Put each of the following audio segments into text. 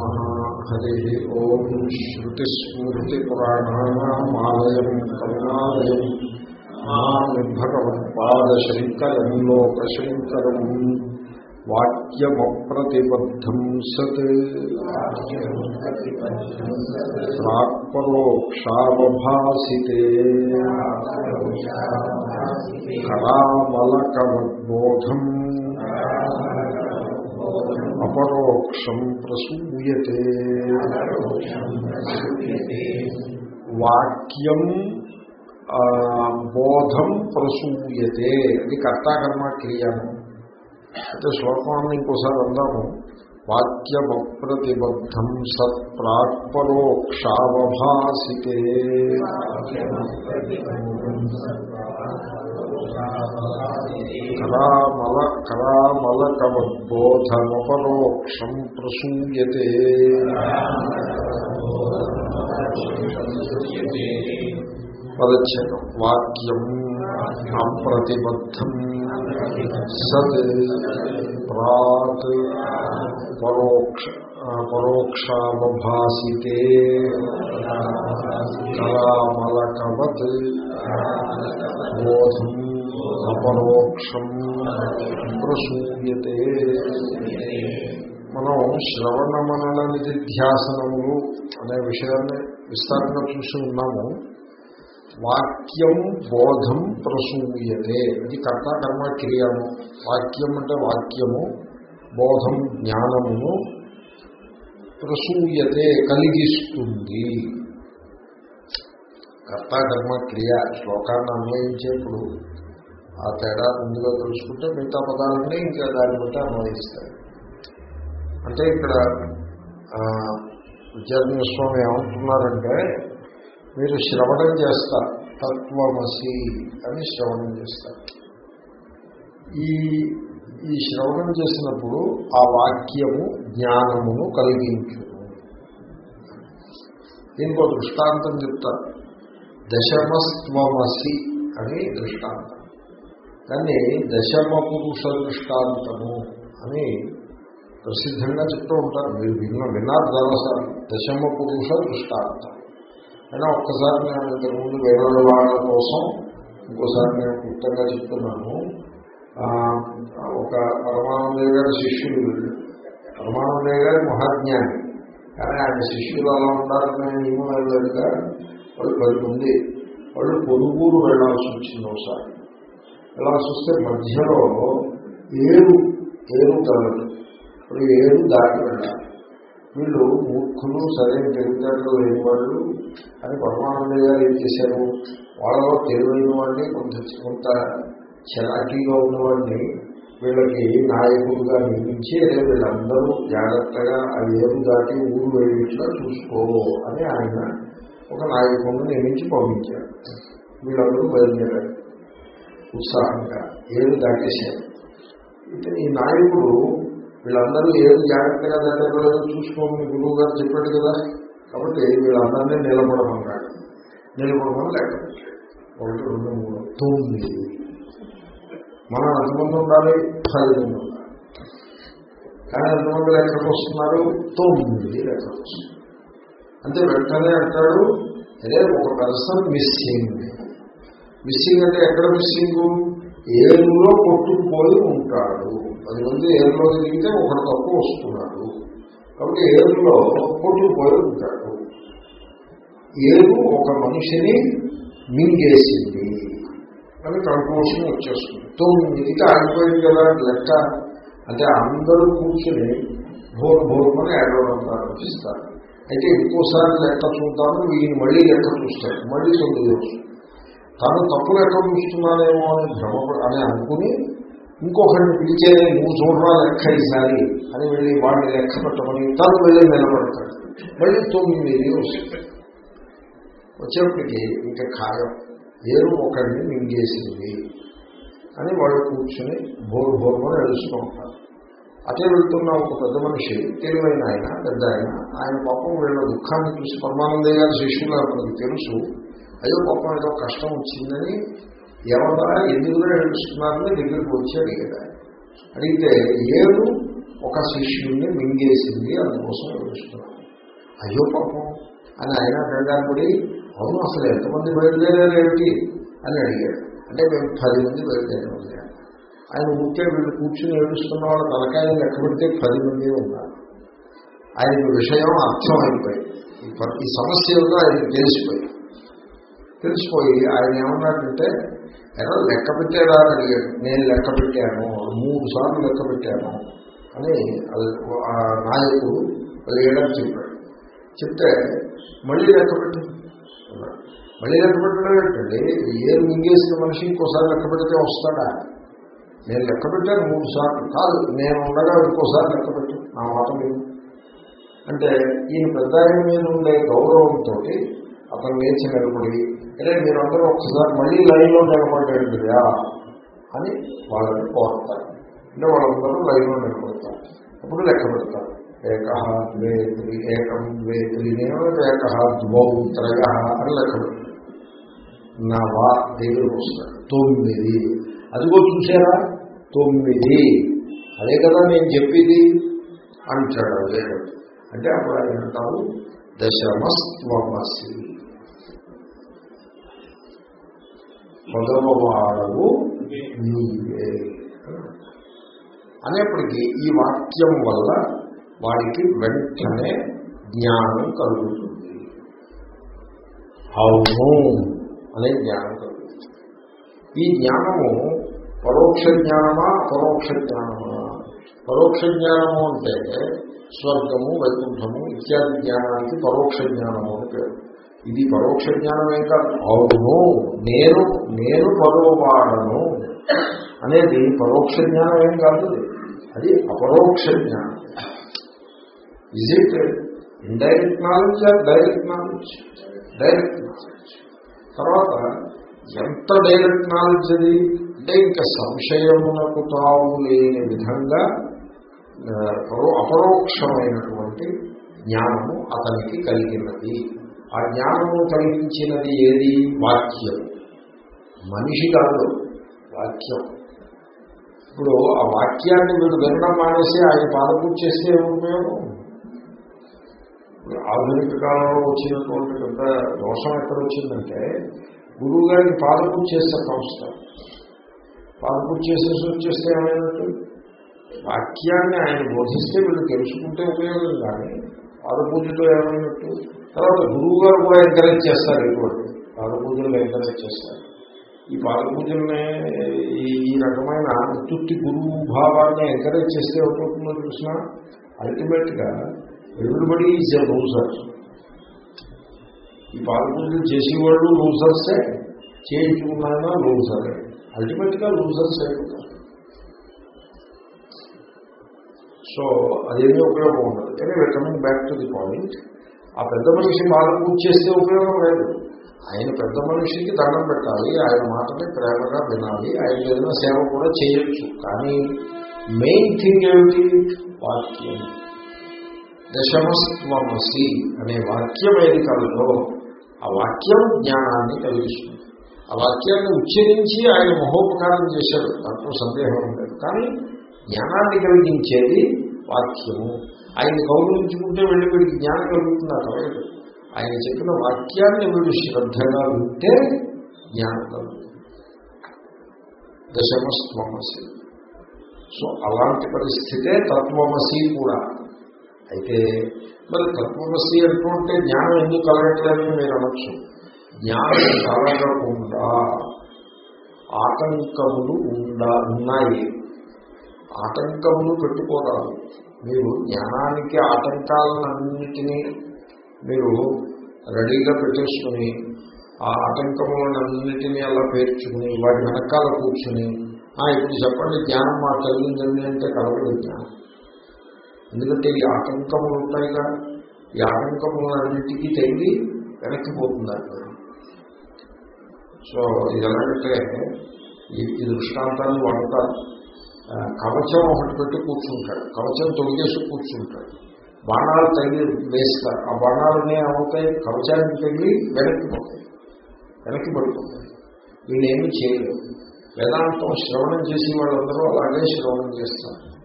నమ హరి ఓం శ్రుతిస్మృతిపురాణానామాలయం కరుణాలయం మామి భగవత్పాదశంకరం లోకశంకరం వాక్యమప్రతిబద్ధం సత్ ప్రాక్పరోక్షావభాసితే కరామలకవద్బోధం అపరోక్షం ప్రసూయతే వాక్యం ఆ, బోధం ప్రసూయతే ఇది కర్తాకర్మ క్రియను అయితే శ్లోకాన్ని ఇంకోసారి అందాము। వాక్యమప్రతిబద్ధం సత్ ప్రాక్పరోక్షావభాసితే కళామల కరామలకవద్బోధమపరోక్షం ప్రసూయతే. పదచ్ఛేదం వాక్యం అప్రతిబద్ధం సత్ ప్రాత్ పరోక్ష పరోక్షావభాసితే. కళామలకవత్ బోధం అపరోక్షం ప్రసూయతే. మనం శ్రవణ మనన నిధిధ్యాసనములు అనే విషయాన్ని విస్తారంగా చూసి ఉన్నాము. వాక్యం బోధం ప్రసూయతే. ఇది కర్త కర్మ క్రియము. వాక్యం అంటే వాక్యము. బోధం జ్ఞానమును ప్రసూయతే కలిగిస్తుంది. కర్త కర్మ క్రియ శ్లోకాన్ని అన్వయించేప్పుడు ఆ తేడా ముందుగా తెలుసుకుంటే మిగతా పదాలన్నీ ఇంకా దాన్ని బట్టి అన్వయిస్తాయి అంటే ఇక్కడ ఆ, విద్యార్థి స్వామి ఏమంటున్నారంటే మీరు శ్రవణం చేస్తారు తత్వమసి అని శ్రవణం చేస్తారు ఈ ఈ శ్రవణం చేసినప్పుడు ఆ వాక్యము జ్ఞానమును కలిగించు దీనికి ఒక దృష్టాంతం చెప్తారు. దశమస్త్వమసి అని దృష్టాంతం. కానీ దశమ పురుష దృష్టాంతము అని ప్రసిద్ధంగా చెప్తూ ఉంటారు. మీరు విన్న విన్నారు చాలాసార్లు. దశమ పురుష దృష్టాంతం అయినా ఒక్కసారి నేను ఇంతకుముందు వేరే వాళ్ళ కోసం ఇంకోసారి నేను క్లుప్తంగా చెప్తున్నాను. ఒక పరమానందయ్య గారి శిష్యుడు పరమానందయ్య గారి మహాజ్ఞాని. కానీ ఆయన శిష్యులు అలా ఉండాలనే నియమం లేదుగా వాళ్ళు పది మంది వాళ్ళు పొరుగురు వెళ్ళాల్సి వచ్చింది ఒకసారి. వెళ్ళాల్సి చూస్తే మధ్యలో ఏడు ఏడు కలదు ఇప్పుడు ఏడు దాటి వెళ్ళాలి. వీళ్ళు మూర్ఖులు సరైన తెలివితేటలు లేని వాళ్ళు అని పరమానంద గారు ఏం చేశారు? వాళ్ళలో తెలివైన వాడిని కొంత కొంత చలాకీగా ఉన్నవాడిని వీళ్ళకి నాయకులుగా నియమించి అదే వీళ్ళందరూ జాగ్రత్తగా ఆ ఏడు దాటి ఊరు వెళ్ళిట్లా చూసుకో అని ఆయన ఒక నాయకుడిని నియమించి పంపించారు. వీళ్ళందరూ బయలుదేరారు. ఉత్సాహంగా ఏరు దాటేశారు? అయితే ఈ నాయకుడు వీళ్ళందరూ ఏది జాగ్రత్తగా దగ్గరలో చూసుకోమని గురువు గారు చెప్పాడు కదా. కాబట్టి వీళ్ళందరినీ నిలబడమన్నాడు. నిలబడమని లేకపోతే ఒకటి రెండు మూడు. తొమ్మిది. మనం ఎంతమంది ఉండాలి పది మంది ఉండాలి. కానీ ఎంతమంది లెక్కకు వస్తున్నారు తొమ్మిది లెక్కకు వస్తున్నారు అంటే వెంటనే అంటాడు అదే ఒక పర్సన్ మిస్సింగ్. మిస్సింగ్ అంటే ఎక్కడ మిస్సింగ్? ఏరులో కొట్టుకుపోయి ఉంటాడు. పది మంది ఏరులో దిగితే ఒకటి తక్కువ వస్తున్నాడు. కాబట్టి ఏరులో కొట్టుకుపోయి ఉంటాడు. ఏరు ఒక మనిషిని మింగేసింది. అని కంక్లూషన్ వచ్చేస్తుంది. తొమ్మిదికి ఆగిపోయింది కదా లెక్క. అంటే అందరూ కూర్చొని భోర్ భోర్మని ఏడవడం ప్రారంభిస్తారు. అయితే ఇంకోసారి లెక్క చూద్దాము ఈయన మళ్ళీ లెక్క చూస్తాడు మళ్ళీ తొమ్మిది వస్తుంది. తను తప్పులు ఎక్కడ చూస్తున్నానేమో అని భ్రమ అని అనుకుని ఇంకొకరిని పిలిచే నువ్వు చూడరా లెక్క ఈసారి అని వెళ్ళి వాడిని లెక్క పెట్టమని తను వెళ్ళి నిలబడతాడు. మళ్ళీ తొమ్మిది వస్తుంది వచ్చేప్పటికి ఇంకా ఖాయం ఏరు ఒకరిని మింగేసింది అని వాళ్ళు కూర్చుని బోరు బోరుమని నడుస్తూ ఉంటారు. అటే వెళ్తున్న ఒక పెద్ద మనిషి తెలివైన ఆయన పెద్ద ఆయన ఆయన పాపం వీళ్ళ దుఃఖాన్ని చూసి పరమానందయ్య గారి శిష్యులు మనకు తెలుసు. అయ్యో పాపం ఏదో కష్టం వచ్చిందని ఎవరా ఎందుకు ఏడుస్తున్నారని దగ్గరికి వచ్చి అడిగాడు అడిగితే ఏడు ఒక శిష్యుడిని మింగేసింది అందుకోసం ఏడుస్తున్నాను అయ్యో పాపం. అని ఆయన కంగారు అవును అసలు ఎంతమంది బయలుదేరారు ఏమిటి? అని అడిగాడు. అంటే మేము పది మంది బయలుదేరాము ఆయన ఉంటే వీళ్ళు కూర్చుని ఏడుస్తున్న వాళ్ళ తలకాయలు ఎక్కబడితే పది మంది ఉన్నారు. ఆయన విషయం అర్థం అయిపోయింది ఈ సమస్య ఏమిటో తెలిసిపోయింది. తెలిసిపోయి ఆయన ఏమన్నాడంటే ఎలా లెక్క పెట్టారా అని అడిగాడు. నేను లెక్క పెట్టాను. మూడు సార్లు లెక్క పెట్టాను. అని ఆ నాయకుడు అది చెప్పాడు. చెప్తే మళ్ళీ లెక్క పెట్టు. మళ్ళీ లెక్క పెట్టడం ఏంటండి? ఏం మింగేసిన మనిషి ఇంకోసారి లెక్క పెడితే వస్తాడా? నేను లెక్క పెట్టాను మూడు సార్లు. కాదు నేను ఉండగా ఇంకోసారి లెక్క పెట్టు. నా మాట అంటే ఈయన పెద్ద మీద ఉండే గౌరవంతో అతను లేచి నిలబడి అరే మీరందరూ ఒకసారి మళ్ళీ లైన్లో నిలబడ్డాడు కదా అని వాళ్ళని కోరుతారు. అంటే వాళ్ళందరూ లైన్లో నిలబడతారు. అప్పుడు లెక్క పెడతారు. ఏక ద్వే త్రి ఏకం ద్వే త్రినేమో ఏక ద్వౌ త్రయ అని లెక్క పెడతారు. నా దగ్గరకు వస్తాడు తొమ్మిది అదిగో చూసారా తొమ్మిది అదే కదా నేను చెప్పేది అంటాడు అదే అంటే అప్పుడు ఆయన అంటారు దశమస్త్వమసి పదవవాడవు నీవే. అనేప్పటికీ ఈ వాక్యం వల్ల వాడికి వెంటనే జ్ఞానం కలుగుతుంది. అవును. అనే జ్ఞానం కలుగుతుంది. ఈ జ్ఞానము పరోక్ష జ్ఞానమా పరోక్ష జ్ఞానమా? పరోక్ష జ్ఞానము అంటే స్వర్గము వైకుంఠము ఇత్యాది జ్ఞానానికి పరోక్ష జ్ఞానము అని పేరు. ఇది పరోక్ష జ్ఞానమే కాదు అవును నేను నేను పరోవాడను అనేది పరోక్ష జ్ఞానం ఏం కాదు అది అపరోక్ష జ్ఞానం is it indirect knowledge or direct knowledge direct knowledge తర్వాత ఎంత డైరెక్ట్ నాలెడ్జ్ అది? అంటే ఇంకా సంశయమునకు తావు లేని విధంగా అపరోక్షమైనటువంటి జ్ఞానము అతనికి కలిగినది. ఆ జ్ఞానము కలిగించినది ఏది? వాక్యం. మనిషి కాదు వాక్యం. ఇప్పుడు ఆ వాక్యాన్ని మీరు వినడం మానేసి ఆయన పాదపూజ చేస్తే ఉపయోగం ఆధునిక కాలంలో వచ్చినటువంటి పెద్ద దోషం ఎక్కడ వచ్చిందంటే గురువు గారికి పాదపూజ చేస్తే సంస్థ పాదపూజ చేసేసి వచ్చేస్తే ఏమైనట్టు వాక్యాన్ని ఆయన బోధిస్తే వీళ్ళు తెలుసుకుంటే ఉపయోగం కానీ పాదపూజతో ఏమైనట్టు తర్వాత గురువు గారు కూడా ఎంకరేజ్ చేస్తారు ఇటువంటి. పాదపూజలు ఎంకరేజ్ చేస్తారు. ఈ పాదపూజల్ని ఈ ఈ రకమైన ఉత్తుత్తి గురువు భావాన్ని ఎంకరేజ్ చేస్తే ఏమవుతుందో చూసిన అల్టిమేట్గా ఎవ్రీబడి ఈజ్ ఎ లూజర్ ఈ పాదపూజలు చేసేవాళ్ళు లూజర్సే చేయించుకున్నా లూజరే అల్టిమేట్గా లూజర్స్ అయిపోతారు సో అదేమీ ఉపయోగం ఉండదు. కానీ coming back to the point ఆ పెద్ద మనిషి బాధ పూజ చేస్తే ఉపయోగం లేదు. ఆయన పెద్ద మనిషికి దండం పెట్టాలి ఆయన మాటని ప్రేమగా వినాలి ఆయన ఏదైనా సేవ కూడా చేయొచ్చు. కానీ మెయిన్ థింగ్ ఏమిటి? వాక్యం. దశమస్త్వమసి అనే వాక్యం ఏది కలదో ఆ వాక్యం జ్ఞానాన్ని కలిగిస్తుంది. ఆ వాక్యాన్ని ఉచ్చరించి ఆయన మహోపకారం చేశాడు. దాంట్లో సందేహం లేదు. కానీ జ్ఞానాన్ని కలిగించేది వాక్యము. ఆయన్ని గౌరవించుకుంటే వెళ్ళి వీడికి జ్ఞానం కలుగుతుందా కలగదు ఆయన చెప్పిన వాక్యాన్ని వీడు శ్రద్ధగా వింటే జ్ఞానం కలుగుతుంది. దశమస్త్వమసి. సో అలాంటి పరిస్థితే తత్వమసి కూడా. అయితే మరి తత్వమసి అంటుంటే జ్ఞానం ఎందుకు కలగట్లేదని మీరు అనొచ్చు. జ్ఞానం కలగకుండా ఆటంకములు ఉండా ఉన్నాయి. ఆటంకములు పెట్టుకోరాదు. మీరు జ్ఞానానికి ఆటంకాలన్నింటినీ మీరు రెడీగా పెట్టేసుకుని ఆ ఆటంకములన్నింటినీ అలా పేర్చుకుని వాటి వెనకాల కూర్చుని "ఆ, ఇప్పుడు చెప్పండి జ్ఞానం మాకు కలిగిందండి అంటే కలగదు జ్ఞానం. ఎందుకంటే ఈ ఆటంకములు ఉంటాయిగా. ఈ ఆటంకములన్నిటికీ తగ్గి వెనక్కి పోతుంది అక్కడ. సో ఇది ఎలాగంటే ఈ ఈ దృష్టాంతాన్ని వాడతారు. కవచం ఒకటి పెట్టి కూర్చుంటాడు. కవచం తొలగేసి కూర్చుంటాడు. బాణాలు తగిలి వేస్తారు. ఆ బాణాలనే ఏమవుతాయి? కవచానికి తగిలి వెనక్కి పోతాయి వెనక్కి పడిపోతాయి. వీళ్ళేమీ ఏమీ చేయలేరు. వేదాంతం శ్రవణం చేసి వాళ్ళందరూ అలాగే శ్రవణం చేస్తారు.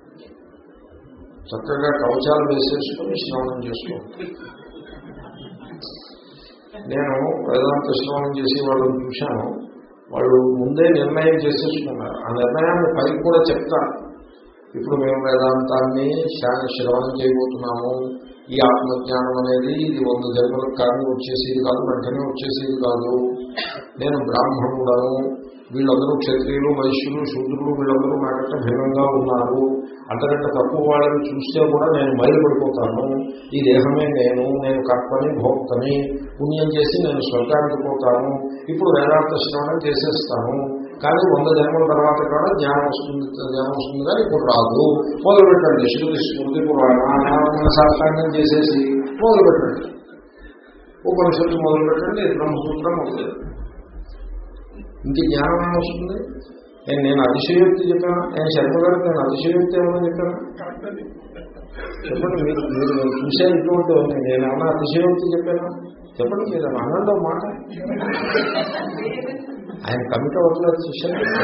చక్కగా కవచాలు వేసేసుకొని శ్రవణం చేసుకుంటారు నేను వేదాంత శ్రవణం చేసి వాళ్ళని చూశాను. వాళ్ళు ముందే నిర్ణయం చేసేసుకున్నారు. ఆ నిర్ణయాన్ని పైకి కూడా చెప్తారు. ఇప్పుడు మేము వేదాంతాన్ని శ్రవణం చేయబోతున్నాము. ఈ ఆత్మజ్ఞానం అనేది ఇది వంద జన్మల కానీ వచ్చేసేది కాదు వెంటనే వచ్చేసేది కాదు. నేను బ్రాహ్మణుడను వీళ్ళందరూ క్షత్రియులు వైశ్యులు శూద్రులు వీళ్ళందరూ నాకంటే భిన్నంగా ఉన్నారు. అంతకంటే తక్కువ వాళ్ళని చూస్తే కూడా నేను మైలుపడిపోతాను. ఈ దేహమే నేను నేను కర్తని భోక్తని పుణ్యం చేసి నేను స్వర్గానికి పోతాను. ఇప్పుడు వేదాంత శ్రవణం చేసేస్తాను. కానీ వంద జన్మల తర్వాత కూడా జ్ఞానం వస్తుంది జ్ఞానం వస్తుంది కానీ ఇప్పుడు రాదు. మొదలు పెట్టండి శృతి స్మృతి పురాణ సాష్టాంగం చేసేసి మొదలు పెట్టండి ఉపనిషత్తు మొదలు పెట్టండి బ్రహ్మసూత్రం మొదలు ఇంక జ్ఞానం ఏమొస్తుంది నేను నేను అతిశయోక్తి చెప్పాను? నేను శర్మ గారికి నేను అతిశయోక్తి ఏమని చెప్పాను? చెప్పండి. మీరు మీరు చూసే ఇటువంటి నేను ఏమన్నా అతిశయోక్తి చెప్పాను? చెప్పండి. మీరు అన్నంలో మాట? ఆయన కమిట అవ్వట్లేదు చూశాను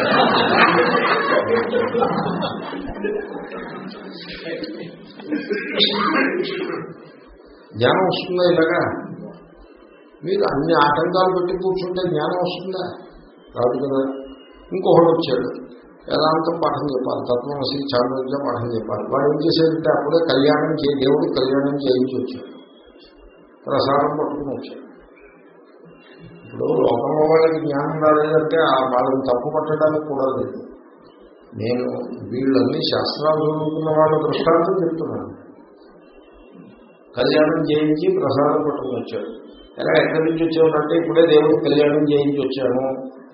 జ్ఞానం వస్తుందా ఇలాగా? మీరు అన్ని ఆటంకాలు పెట్టి కూర్చుంటే జ్ఞానం వస్తుందా? రాదు కదా. ఇంకొకడు వచ్చాడు. వేదాంతం పాఠం చెప్పాలి. తత్వమసి చాంద్రోగ్య పాఠం చెప్పాలి. వాడు ఏం చేసేదంటే అప్పుడే కళ్యాణం చేయి దేవుడు కళ్యాణం చేయించి వచ్చాడు. ప్రసారం పట్టుకుని వచ్చాడు. ఇప్పుడు లోకంలో వాళ్ళకి జ్ఞానం రాలేదంటే ఆ వాళ్ళని తప్పు పట్టడానికి కూడా లేదు. నేను వీళ్ళన్ని శాస్త్రాలు చదువుతున్న వాళ్ళ దృష్టాంతం చెప్తున్నాను. కళ్యాణం చేయించి ప్రసాదం పట్టుకుని వచ్చాడు. ఎలా ఎక్కడి నుంచి వచ్చామంటే ఇప్పుడే దేవుడు కళ్యాణం చేయించి వచ్చాను.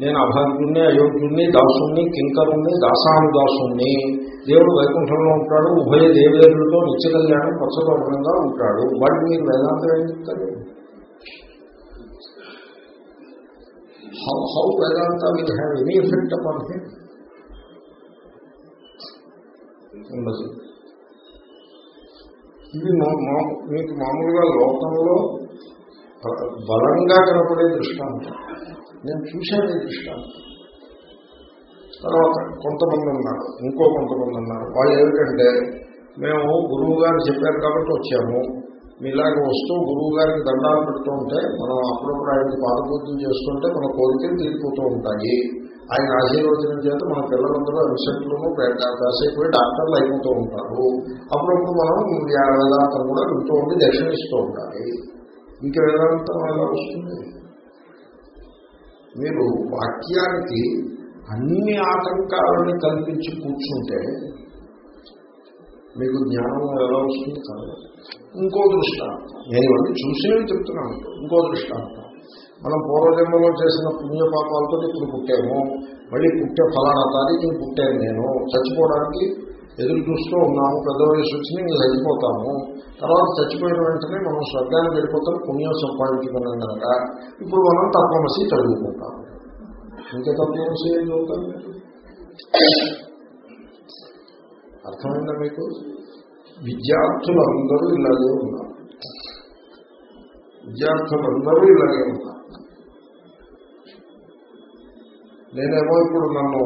నేను అభాగ్యుణ్ణి అయోగ్యుణ్ణి దాసుణ్ణి కింకరుణ్ణి దాసాను దాసుణ్ణి దేవుడు వైకుంఠంలో ఉంటాడు ఉభయ దేవేరులతో నిత్య కళ్యాణం పచ్చదోషంగా ఉంటాడు. వాటికి మీరు వేదాంతం ఏం చెప్తారు? How how Vedanta will have any effect upon him ఉండదు ఇది మా- మీకు మామూలుగా లోకంలో బలంగా కనపడే దృష్టాంతం. నేను చూశాను ఈ దృష్టాంతం. తర్వాత కొంతమంది ఉన్నారు ఇంకో కొంతమంది ఉన్నారు. వాళ్ళు ఏమిటంటే మేము గురువు గారు చెప్పారు కాబట్టి వచ్చాము. మీలాగ వస్తూ గురువు గారికి దండాలు పెడుతూ ఉంటే మనం అప్పుడప్పుడు ఆయనకి పాదపూజలు చేస్తుంటే మన కోరికలు తీరిపోతూ ఉంటాయి. ఆయన ఆశీర్వచనం చేత మన పిల్లలందరూ ఎంసెట్లను కాసేపు డాక్టర్లు అయిపోతూ ఉంటారు. అప్పుడప్పుడు మనం వేదాంతం కూడా వింటూ ఉండి దర్శనిస్తూ ఉండాలి. ఇంకా వేదాంతం ఎలా వస్తుంది? మీరు వాక్యానికి అన్ని ఆటంకాలను కల్పించి కూర్చుంటే మీకు జ్ఞానం ఎలా వస్తుంది కాదు. ఇంకో దృష్టాంతం. నేను ఇవన్నీ చూసినవి చెప్తున్నాను ఇంకో దృష్టాంతం. మనం పూర్వజన్మలో చేసిన పుణ్యపాపాలతో ఇప్పుడు పుట్టాము. మళ్ళీ పుట్టే ఫలానా తారీఖు పుట్టాను నేను. చచ్చిపోవడానికి ఎదురు చూస్తూ ఉన్నాము. పెద్ద వయసు వచ్చి ఇంకా చచ్చిపోతాము. తర్వాత చచ్చిపోయిన వెంటనే మనం స్వర్గానికి వెళ్ళిపోతాం. పుణ్యం సంపాదించుకున్నాం కనుక ఇప్పుడు మనం తత్వమసి చదువుకుంటాము ఇంకా తత్వమసి ఏం చదువుతాం అర్థమైందా మీకు? విద్యార్థులందరూ ఇలాగే ఉన్నారు. విద్యార్థులందరూ ఇలాగే ఉన్నారు. నేనేమో ఇప్పుడు నన్ను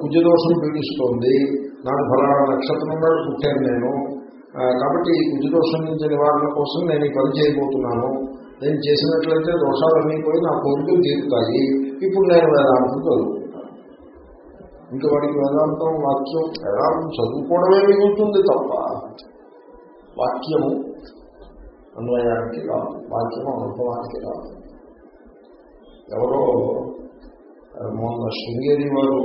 కుజదోషం పీడిస్తోంది నాకు ఫలానా నక్షత్రం నాడు పుట్టాను నేను. కాబట్టి ఈ కుజదోషం నుంచి నివారణ కోసం నేను ఈ పని చేయబోతున్నాను. నేను చేసినట్లయితే దోషాలన్నీ పోయి నా కోరికలు తీరుతాయి. ఇప్పుడు నేను వేదాంతం చదువుకుంటాను ఇంకా వాడికి వేదాంతం వాక్యం వేదాంతం చదువుకోవడమే మిగులుతుంది తప్ప. వాక్యము అన్వయానికి రాదు. వాక్యము అనుభవానికి రాదు. ఎవరో మొన్న శృంగేరి వారు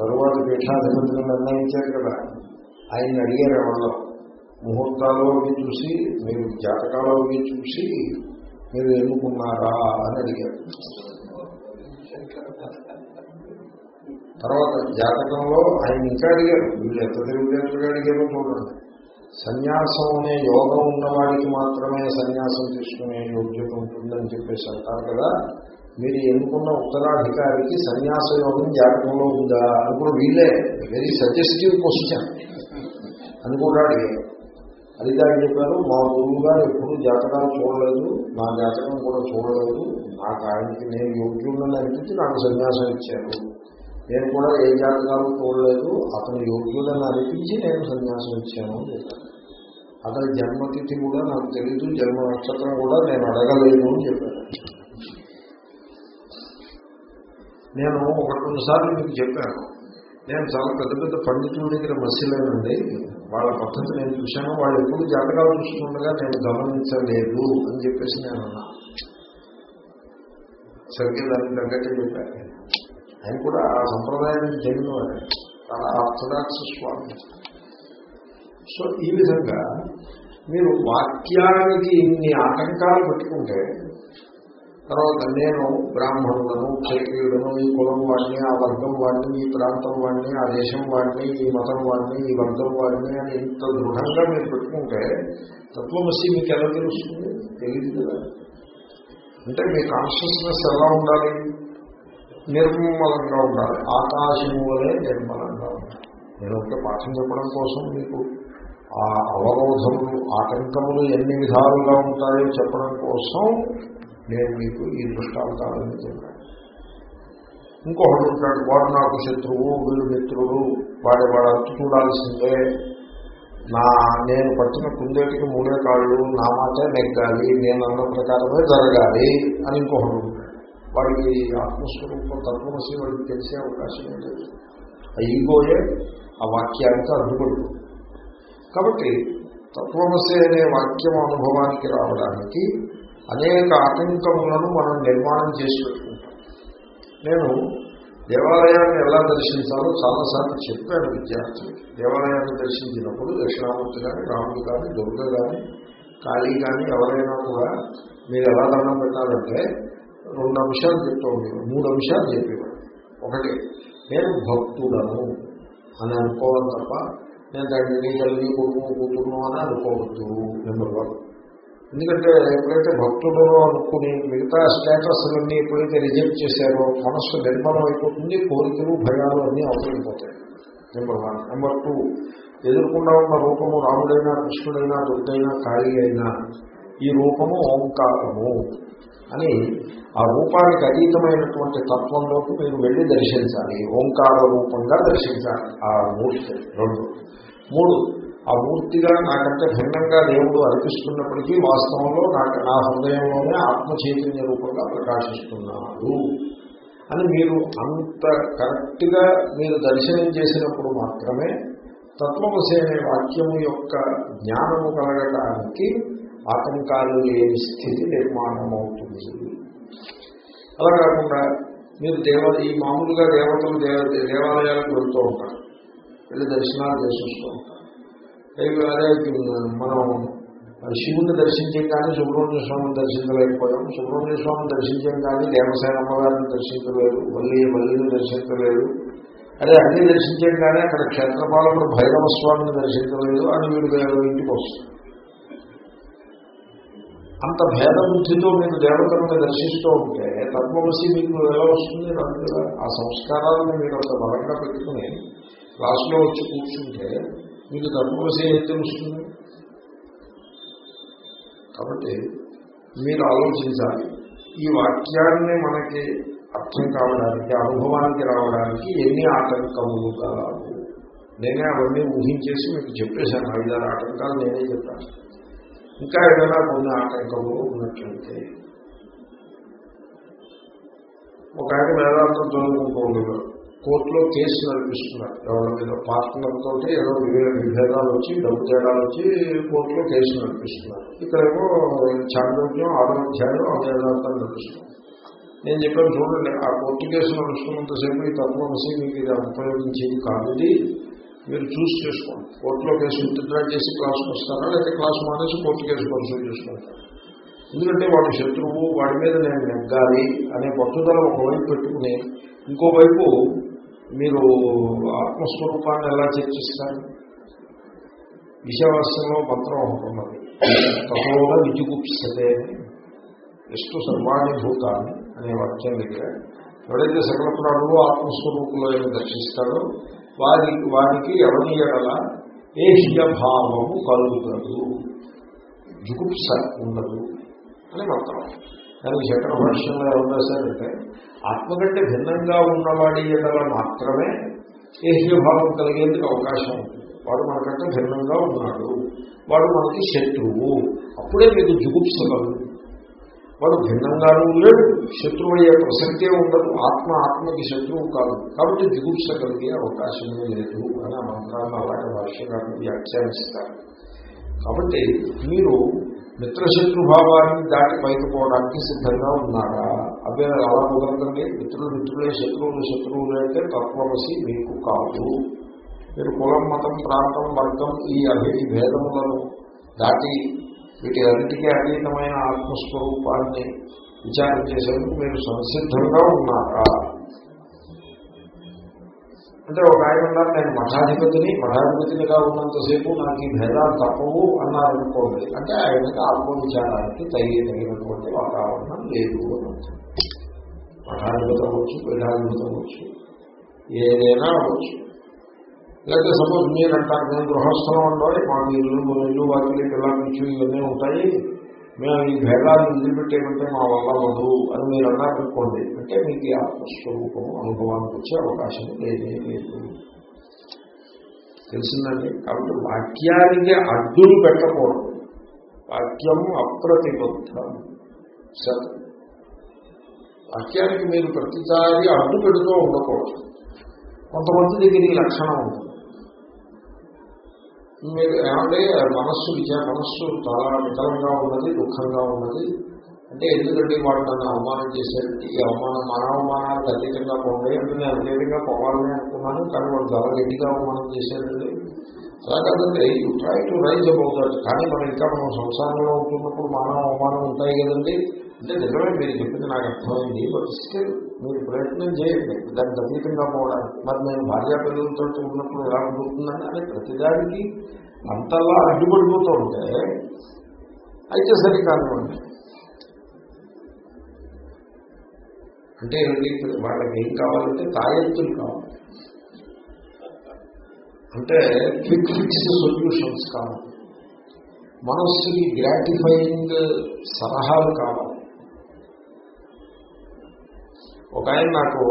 తరువాత పీఠాధిపతులు నిర్ణయించారు కదా. ఆయన అడిగారు ఎవరిలో ముహూర్తాలు అవి చూసి మీరు జాతకాలు అవి చూసి మీరు ఎన్నుకున్నారా అని అడిగారు. తర్వాత జాతకంలో ఆయన ఇంకా అడిగారు వీళ్ళు ఎంత తెలివితేటలుగా అడిగారో చూడండి సన్యాసం అనే యోగం ఉన్నవాడికి మాత్రమే సన్యాసం తీసుకునే యోగ్యత ఉంటుందని చెప్పేసి అంటారు కదా. మీరు ఎన్నుకున్న ఉత్తరాధికారికి సన్యాస యోగం జాతకంలో ఉందా? అని కూడా వీళ్ళే వెరీ సజెస్టివ్ క్వశ్చన్. అని కూడా అడిగారు. అడిగా చెప్పారు మా గురువు గారు ఎప్పుడు జాతకాలు చూడలేదు నా జాతకం కూడా చూడలేదు నాకు ఆయనకి నేను యోగ్యుడని అనిపించి నాకు సన్యాసం ఇచ్చారు. నేను కూడా ఏ జాతకాలు చూడలేదు. అతను యోగ్యులను అనిపించి నేను సన్యాసం ఇచ్చాను అని చెప్పాను అతని జన్మతిథి కూడా నాకు తెలియదు జన్మ నక్షత్రం కూడా నేను అడగలేదు అని చెప్పాను నేను ఒకటి రెండు సార్లు మీకు చెప్పాను. నేను చాలా పెద్ద పెద్ద పండితుల దగ్గర మసిలేనండి. వాళ్ళ పద్ధతి నేను చూశాను. వాళ్ళు ఎప్పుడు జాతకాలు చూస్తుండగా నేను గమనించలేదు అని చెప్పేసి నేను అన్నా సరిగ్గా దానికి తగ్గట్టే చెప్పాను. ఆయన కూడా ఆ సంప్రదాయానికి చెందిన వాడే. చాలా ఆర్థడాక్స్ స్వామి. సో ఈ విధంగా మీరు వాక్యానికి ఇన్ని ఆటంకాలు పెట్టుకుంటే తర్వాత నేను బ్రాహ్మణులను క్షత్రియులను ఈ కులం వాడిని ఆ వర్గం వాడిని ఈ ప్రాంతం వాడిని ఆ దేశం వాడిని ఈ మతం వాడిని ఈ వర్గం వాడిని అని ఇంత దృఢంగా మీరు పెట్టుకుంటే తత్వమసి మీకు ఎలా తెలుస్తుంది? తెలియదు కదా. అంటే మీ కాన్షియస్నెస్ ఎలా ఉండాలి? నిర్మలంగా ఉండాలి. ఆకాశము వలె నిర్మలంగా ఉండాలి. నేను ఒక పాఠం చెప్పడం కోసం మీకు ఆ అవరోధములు ఆటంకములు ఎన్ని విధాలుగా ఉంటాయో చెప్పడం కోసం నేను మీకు ఈ దృష్టాంతాలని చెప్పాను. ఇంకొకటి ఉంటాడు వాడు నాకు శత్రువు వీళ్ళు మిత్రుడు వాడి వాడు చూడాల్సిందే. నా నేను పట్టిన కుందేటికి మూడే కాళ్ళు నా మాటే నెగ్గాలి నేను అన్న ప్రకారమే జరగాలి అని ఇంకొకటి ఉంటాడు. వాడికి ఆత్మస్వరూపం తత్వమసి వాడికి తెలిసే అవకాశం లేదు. ఆ ఈగోయే ఆ వాక్యానికి అడ్డుపడుతుంది కాబట్టి తత్వమసి అనే వాక్యం అనుభవానికి రావడానికి అనేక ఆటంకములను మనం నిర్మాణం చేసి పెట్టుకుంటాం. నేను దేవాలయాన్ని ఎలా దర్శించాలో చాలాసార్లు చెప్పాను విద్యార్థులకి. దేవాలయాన్ని దర్శించినప్పుడు దక్షిణామూర్తి కానీ రాముడు కానీ దుర్గ కానీ కాళీ కానీ ఎవరైనా కూడా మీరు ఎలా దండం పెట్టాలంటే రెండు అంశాలు చెప్తూ ఉండేవాడు మూడు అంశాలు చెప్పేవాడు. ఒకటి నేను భక్తుడను అని అనుకోవడం తప్ప నేను తండ్రిని తల్లి కొడుకు కూతురును అని అనుకోవద్దు నెంబర్ వన్. ఎందుకంటే ఎప్పుడైతే భక్తుడు అనుకుని మిగతా స్టేటస్లన్నీ ఎప్పుడైతే రిజెక్ట్ చేశారో మనస్సు నిర్మలం అయిపోతుంది కోరికలు భయాలు అన్నీ అవసరమైపోతాయి. Number one. నెంబర్ టూ ఎదుర్కొండా ఉన్న రూపము రాముడైనా కృష్ణుడైనా దుర్గైనా కాళీ అయినా ఈ రూపము ఓంకారము. అని ఆ రూపానికి అతీతమైనటువంటి తత్వంలోకి మీరు వెళ్ళి దర్శించాలి. ఓంకార రూపంగా దర్శించాలి. ఆ మూర్తి రెండు. మూడు ఆ మూర్తిగా నాకంటే భిన్నంగా దేవుడు అనిపిస్తున్నప్పటికీ వాస్తవంలో నాకు నా హృదయంలోనే ఆత్మ చైతన్య రూపంగా ప్రకాశిస్తున్నాడు అని మీరు అంత కరెక్ట్గా మీరు దర్శనం చేసినప్పుడు మాత్రమే తత్వమసి అనే వాక్యము యొక్క జ్ఞానము కలగటానికి ఆటంకాలు లేని స్థితి నిర్మాణం అవుతుంది అలా కాకుండా మీరు దేవ ఈ మామూలుగా దేవతలు దేవ దేవాలయాలకు వెళ్తూ ఉంటారు. వెళ్ళి దర్శనాలు చేసి ఉంటారు. అదే మనం శివుణ్ణి దర్శించం కానీ సుబ్రహ్మణ్య స్వామిని దర్శించలేకపోయాం సుబ్రహ్మణ్య స్వామిని దర్శించం కానీ దేవసేన అమ్మగారిని దర్శించలేదు మళ్ళీ మళ్ళీని దర్శించలేదు అదే అన్ని దర్శించాం కానీ అక్కడ క్షేత్రపాలకుడు భైరవ స్వామిని దర్శించలేదు. అని వీడు ఇంటికి వస్తుంది అంత భేద బుద్ధితో మీరు దేవతలను దర్శిస్తూ ఉంటే తత్వమసి మీకు ఎలా వస్తుంది? కదా ఆ సంస్కారాలను మీరు అంత బలంగా పెట్టుకుని క్లాసులో వచ్చి కూర్చుంటే మీకు తత్వమసి ఏం తెలుస్తుంది కాబట్టి మీరు ఆలోచించాలి. ఈ వాక్యాన్ని మనకి అర్థం కావడానికి అనుభవానికి రావడానికి ఎన్ని ఆటంకములు కావు నేనే అవన్నీ ఊహించేసి మీకు చెప్పేశాను. ఐదారు ఆటంకాలు నేనే చెప్పాను. ఇంకా ఏదైనా కొన్ని ఆటంకములు ఉన్నట్లయితే ఒక ఆయన వేదాంతం చదువుకుంటూ కోర్టులో కేసు నడిపిస్తున్నారు ఎవరి మీద పార్ట్నర్తో ఏదో వివిధ విభేదాలు వచ్చి డబ్బు తేడాలు వచ్చి కోర్టులో కేసు నడిపిస్తున్నారు ఇక్కడేమో చాంద్రోగ్యం ఆరోగ్యాలు ఆ వేదాంతాలు నడుస్తున్నాం నేను చెప్పాను చూడండి ఆ కోర్టు కేసు నడుస్తున్నంతసేపు ఈ తత్వమసి మీకు ఇది ఉపయోగించేది కాదు మీరు చూస్ చేసుకోండి. కోర్టులో కేసు విత్డ్రా చేసి క్లాస్కి వస్తారా? లేకపోతే క్లాస్ మానేసి కోర్టు కేసు పరిశీలి చేసుకుంటారు ఎందుకంటే వాడు శత్రువు వాడి మీద నేను నెగ్గాలి అనే పట్టుదల ఒకవైపు పెట్టుకుని ఇంకోవైపు మీరు ఆత్మస్వరూపాన్ని ఎలా చర్చిస్తారు? విషయవాస్యంలో మంత్రం ఒకటి ఉన్నది. తపోగా ఎస్టు సర్వాణి భూతాన్ని అనే వాక్యం దగ్గర ఎవరైతే సకల ప్రాణులు ఆత్మస్వరూపులో దర్శిస్తాడో వారి వారికి ఎవరి ఎడల? ఏహ్య భావము కలుగుతాడు జుగుప్స ఉండదు అని మాత్రం దానికి శంకర భాష్యంలో ఎవరు సరే ఆత్మ కంటే భిన్నంగా ఉన్నవాడి ఎడల మాత్రమే ఏహ్యభావం కలిగేందుకు అవకాశం ఉంటుంది వాడు మనకంటే భిన్నంగా ఉన్నాడు. వాడు మనకి శత్రువు. అప్పుడే మీకు జుగుప్స కలుగుతుంది. వాడు భిన్నంగానూ లేడు శత్రువు అయ్యే ప్రసక్తే ఉండదు. ఆత్మ ఆత్మకి శత్రువు కాదు. కాబట్టి దిగుప్స కలిగే అవకాశమే లేదు అని ఆ మంత్రాన్ని అలాగే భాష్యకారులు వ్యాఖ్యానిస్తారు. కాబట్టి మీరు మిత్రశత్రుభావాన్ని దాటి బయటపోవడానికి సిద్ధంగా ఉన్నారా? అవే అలా కుదరదండి. మిత్రులు మిత్రులే శత్రువులు శత్రువులు అయితే తత్వమసి మీకు కాదు. మీరు కులం మతం ప్రాంతం వర్గం ఈ అభి భేదములను దాటి వీటి అన్నిటికీ అతీతమైన ఆత్మస్వరూపాన్ని విచారం చేసేందుకు మీరు సంసిద్ధంగా ఉన్నారా? అంటే ఒక ఆయన ఉన్నారు నేను మఠాధిపతిని మఠాధిపతినిగా ఉన్నంతసేపు నాకు ఈ భేదాలు తప్పవు అన్నారనుకోండి అంటే ఆయనకి ఆత్మవిచారానికి తగిన తగినటువంటి వాతావరణం లేదు అని అర్థం. మఠాధిపతి అవ్వచ్చు పీఠాధిపతి అవ్వచ్చు ఏదైనా అవ్వచ్చు. లేకపోతే సపోజ్ మీరు అంటారు మేము గృహస్థలం ఉండాలి మాకు ఇల్లు ఇల్లు వాకిలి పిల్లలు నుంచి ఇవన్నీ ఉంటాయి. మేము ఈ భేదాలు వదిలిపెట్టేమంటే మా వల్ల వదు అని మీరు అన్నారనుకోండి అంటే మీకు ఈ ఆత్మస్వరూపం అనుభవానికి వచ్చే అవకాశం లేదే లేదు. తెలిసిందండి? కాబట్టి వాక్యానికి అడ్డులు పెట్టకూడదు. వాక్యం అప్రతిబద్ధం. సరే. వాక్యానికి మీరు ప్రతిసారి అడ్డు పెడుతూ ఉండకూడదు. కొంతమంది దగ్గర ఈ లక్షణం ఉంటుంది. మీరు ఏమంటే మనస్సు విచార మనస్సు చాలా వికలంగా ఉన్నది దుఃఖంగా ఉన్నది. అంటే ఎందుకంటే వాడు నన్ను అవమానం చేశాడు ఈ అవమానం మన అవమానాలకు అతీతంగా పోవాలి అంటే నేను అతీతంగా పోవాలని అనుకున్నాను కానీ వాడు చాలా గట్టిగా అవమానం చేశాడండి. అలా కాదండి you try to rise about కానీ మనం ఇంకా మనం సంసారంలో ఉంటున్నప్పుడు మానవ అవమానం ఉంటాయి కదండి. అంటే నిజమే మీరు చెప్పింది నాకు అర్థమైంది బట్ స్టిల్ మీరు ప్రయత్నం చేయండి. దానికి అతీతంగా పోవడానికి. మరి నేను భార్యా పిల్లలతో ఉన్నప్పుడు ఎలా ఉంటుందని? అని ప్రతిదానికి అంతలా అడ్డుపడిపోతూ ఉంటే అయితే సరి కానివ్వండి అంటే వాళ్ళకి ఏం కావాలంటే తాయెత్తులు కావాలి. అంటే క్విక్ ఫిక్స్ సొల్యూషన్స్ కావాలి. మనస్సుకి గ్రాటిఫైయింగ్ సలహాలు కావాలి. ఒక ఆయన నాకు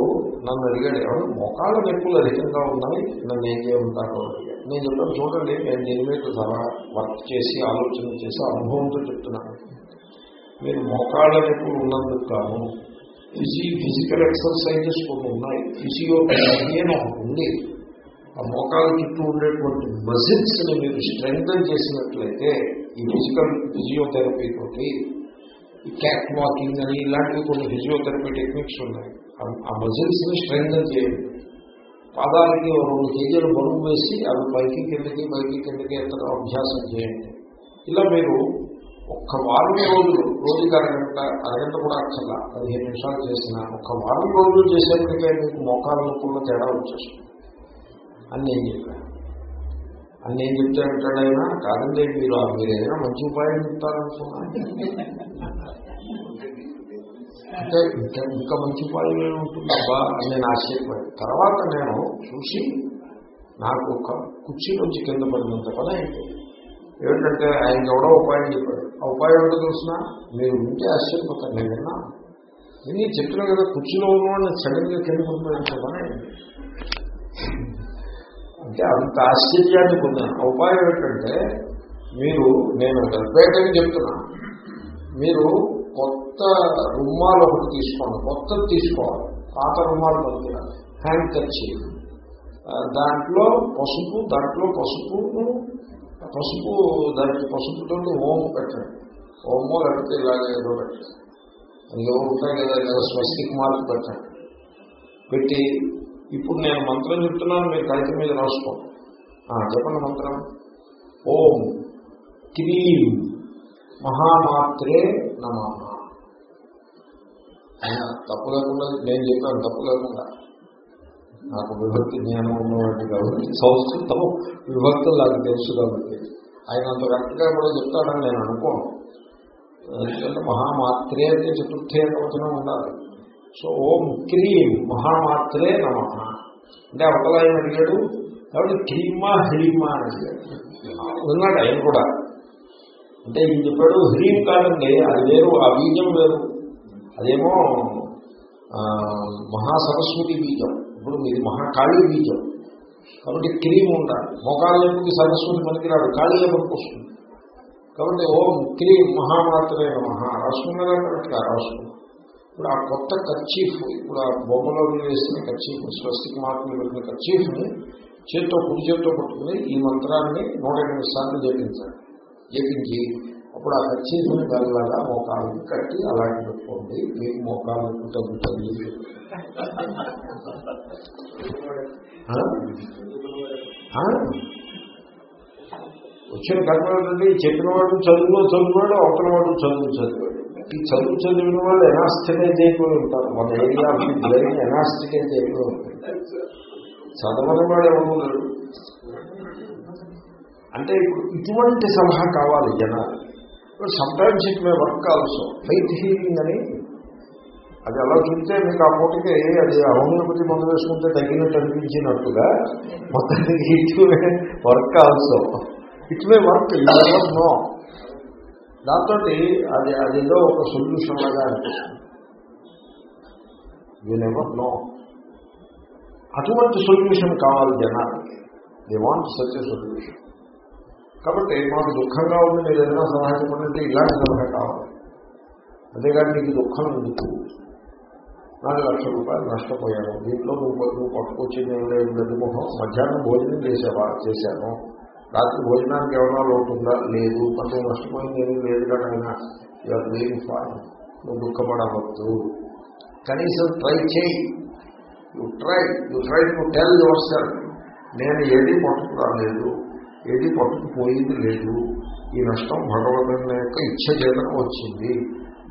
నన్ను అడిగాడు ఎవరు మోకాళ్ళ నొప్పులు అధికంగా ఉన్నాయి? నన్ను ఏం చేయమంటారు? అడిగాడు. నేను చెప్పాను చూడండి నేను దీని మీద చాలా వర్క్ చేసి ఆలోచన చేసి అనుభవంతో చెప్తున్నాను. మీరు మోకాళ్ళ నొప్పులు ఉన్నందుకు కాను ఫిజి ఫిజికల్ ఎక్సర్సైజెస్ కొన్ని ఉన్నాయి ఫిజియోథెరపీ అని ఒకటి ఉంది. ఆ మోకాళ్ళ చుట్టూ ఉండేటువంటి మజిల్స్ని మీరు స్ట్రెంగ్ చేసినట్లయితే ఈ ఫిజికల్ ఫిజియోథెరపీ తోటి క్యాట్ వాకింగ్ అని ఇలాంటివి కొన్ని ఫిజియోథెరపీ టెక్నిక్స్ ఉన్నాయి. ఆ- ఆ మజిల్స్ని స్ట్రెంగ్తన్ చేయండి. పాదాలకి రెండు కేజీలు బరువు వేసి అవి పైకి కిందకి పైకి కిందకి ఎంత అభ్యాసం చేయండి. ఇలా మీరు ఒక్క వారం రోజులు రోజుకి అరగంట అరగంట కూడా అక్కర్లా పదిహేను నిమిషాలు చేసిన ఒక్క వారం రోజులు చేసేప్పటికే మీకు మోకాల నొప్పుల్లో తేడా వచ్చేస్తుంది. అని నేను చెప్పాను. అని నేను చెప్తే అంటాడైనా కాదండి మీరు మీరు ఏదైనా మంచి ఉపాయం చెప్తారనుకున్నా. అంటే ఇంకా ఇంకా మంచి ఉపాయం ఏముంటుంది అబ్బా అని నేను ఆశ్చర్యపోయాను తర్వాత నేను చూసి నాకు ఒక కుర్చీ నుంచి కింద పడినంత పని అయిపోయింది ఏమిటంటే ఆయన ఎవడో ఉపాయం చెప్పాడు. ఆ ఉపాయం ఏంటో చూసినా మీరు ఉంటే ఆశ్చర్యపోతారు. నేను విన్నా. నేను చెప్పిన కదా కుర్చీలో ఉన్నవాడిని సడన్గా కింద పడిపోయినంత పని అయింది. అంటే అంత ఆశ్చర్యాన్ని పొందాను ఆ ఉపాయం ఏంటంటే మీరు నేను వెబ్సైట్ని చెప్తున్నాను మీరు కొత్త రుమాలు ఒకటి తీసుకోండి కొత్తది తీసుకోవాలి పాత రుమాలు పడుతున్నారు హ్యాండ్ కచ్చి దాంట్లో పసుపు దాంట్లో పసుపును పసుపు దానికి పసుపుతో ఓము పెట్టండి. ఓము లేకపోతే ఇలాగే ఏదో పెట్టండి. అందులో ఉంటాయి కదా లేదా స్వస్తిక్ మార్పు పెట్టండి. పెట్టి ఇప్పుడు నేను మంత్రం చెప్తున్నాను మీరు కాగితం మీద రాసుకోండి. చెప్పండి మంత్రం. ఓం క్రీం మహామాత్రే నమ. తప్పు లేకుండా నేను చెప్పాను తప్పు లేకుండా. నాకు విభక్తి జ్ఞానం ఉన్నవాటి కాబట్టి సంస్కృతం విభక్తులు నాకు తెలుసు కాబట్టి. ఆయన అంత కరెక్ట్గా కూడా చెప్తాడని నేను అనుకోను. ఎందుకంటే మహామాత్రే అంటే చతుర్థే వచనం ఉండాలి. సో ఓం క్రీం మహామాత్రే నమ. అంటే అవతల ఆయన అడిగాడు? కాబట్టి క్రీమా హ్రీమా అని అడిగాడు. విన్నాడు ఆయన కూడా. అంటే ఈయన చెప్పాడు హ్రీం కాదండి అది వేరు ఆ బీజం వేరు. అదేమో మహాసరస్వతి బీజం. ఇప్పుడు మీది మహాకాళీ బీజం. కాబట్టి క్రీమ్ ఉండాలి. మోకాళ్ళకి సరస్వతి పనికిరాడు కాళీ పనికి వస్తుంది? కాబట్టి ఓం క్రీమ్ మహామాత్రే మహా రాసుకున్నారా? కరెక్ట్గా ఇప్పుడు ఆ కొత్త కర్చీఫ్ ఇప్పుడు ఆ బొమ్మలో వేసిన కర్చీఫ్ స్వస్తికి మాత్రం పెట్టిన కర్చీఫ్ని చేత్తో కుడి చేత్తో పట్టుకుని ఈ మంత్రాన్ని నూట ఎనిమిది సార్లు జపించాలి. జపించి అప్పుడు ఆ కర్చీఫ్ని వెళ్ళగా మోకాళ్ళకి కట్టి అలాగే పెట్టుకోండి. మీకు మోకాలు తగ్గుతుంది వచ్చిన కర్మ ఏంటంటే చెప్పిన వాడు చదువులో చదివాడు అవతల వాడు చదువు చదివాడు ఈ చదువు చదివిన వాళ్ళు ఎనాస్టికేట్ అయిపోయి ఉంటారు. మన ఏరియా ఆఫ్ ది బ్రెయిన్ ఎనాస్టికేట్ అయిపోయి ఉంటుంది. చదవని వాడు ఎవరు? అంటే ఇప్పుడు ఇటువంటి సలహా కావాలి జనాలు. Sometimes it may work also faith healing అని అది అలా చూస్తే మీకు ఆ పూటకి అది హోమియోపతి మందు వేసుకుంటే తగ్గినట్టు అనిపించినట్టుగా మొత్తానికి it work also it may work no దాంతో అది అదేదో ఒక సొల్యూషన్ లాగా అనిపిస్తుంది. యూ నెవర్ నో అటువంటి సొల్యూషన్ కావాలి జనాలకి. They want such a solution కాబట్టి మాకు దుఃఖంగా ఉంది మీరు ఏదైనా సలహా చెప్పండి ఇలాంటి సలహా కావాలి. అంతేగాని నీకు దుఃఖం ఎందుకు? నాలుగు లక్షల రూపాయలు నష్టపోయాను. దీంట్లో నువ్వు నువ్వు పట్టుకొచ్చింది ఏం లేదు మొహం మధ్యాహ్నం భోజనం చేసావా చేశాను. రాత్రి భోజనానికి ఏమైనా లోటుందా లేదు. కొంచెం నువ్వు నష్టపోయింది ఏమీ లేదు కానీ యూఆర్ డూయింగ్ ఫైన్ నువ్వు దుఃఖపడవద్దు. కనీసం ట్రై చేయి. You try you try to tell yourself నేను ఏది పట్టుకురాలేదు ఏది పట్టుకుపోయింది లేదు. ఈ నష్టం భగవంతుని యొక్క ఇచ్చ చేతనం వచ్చింది.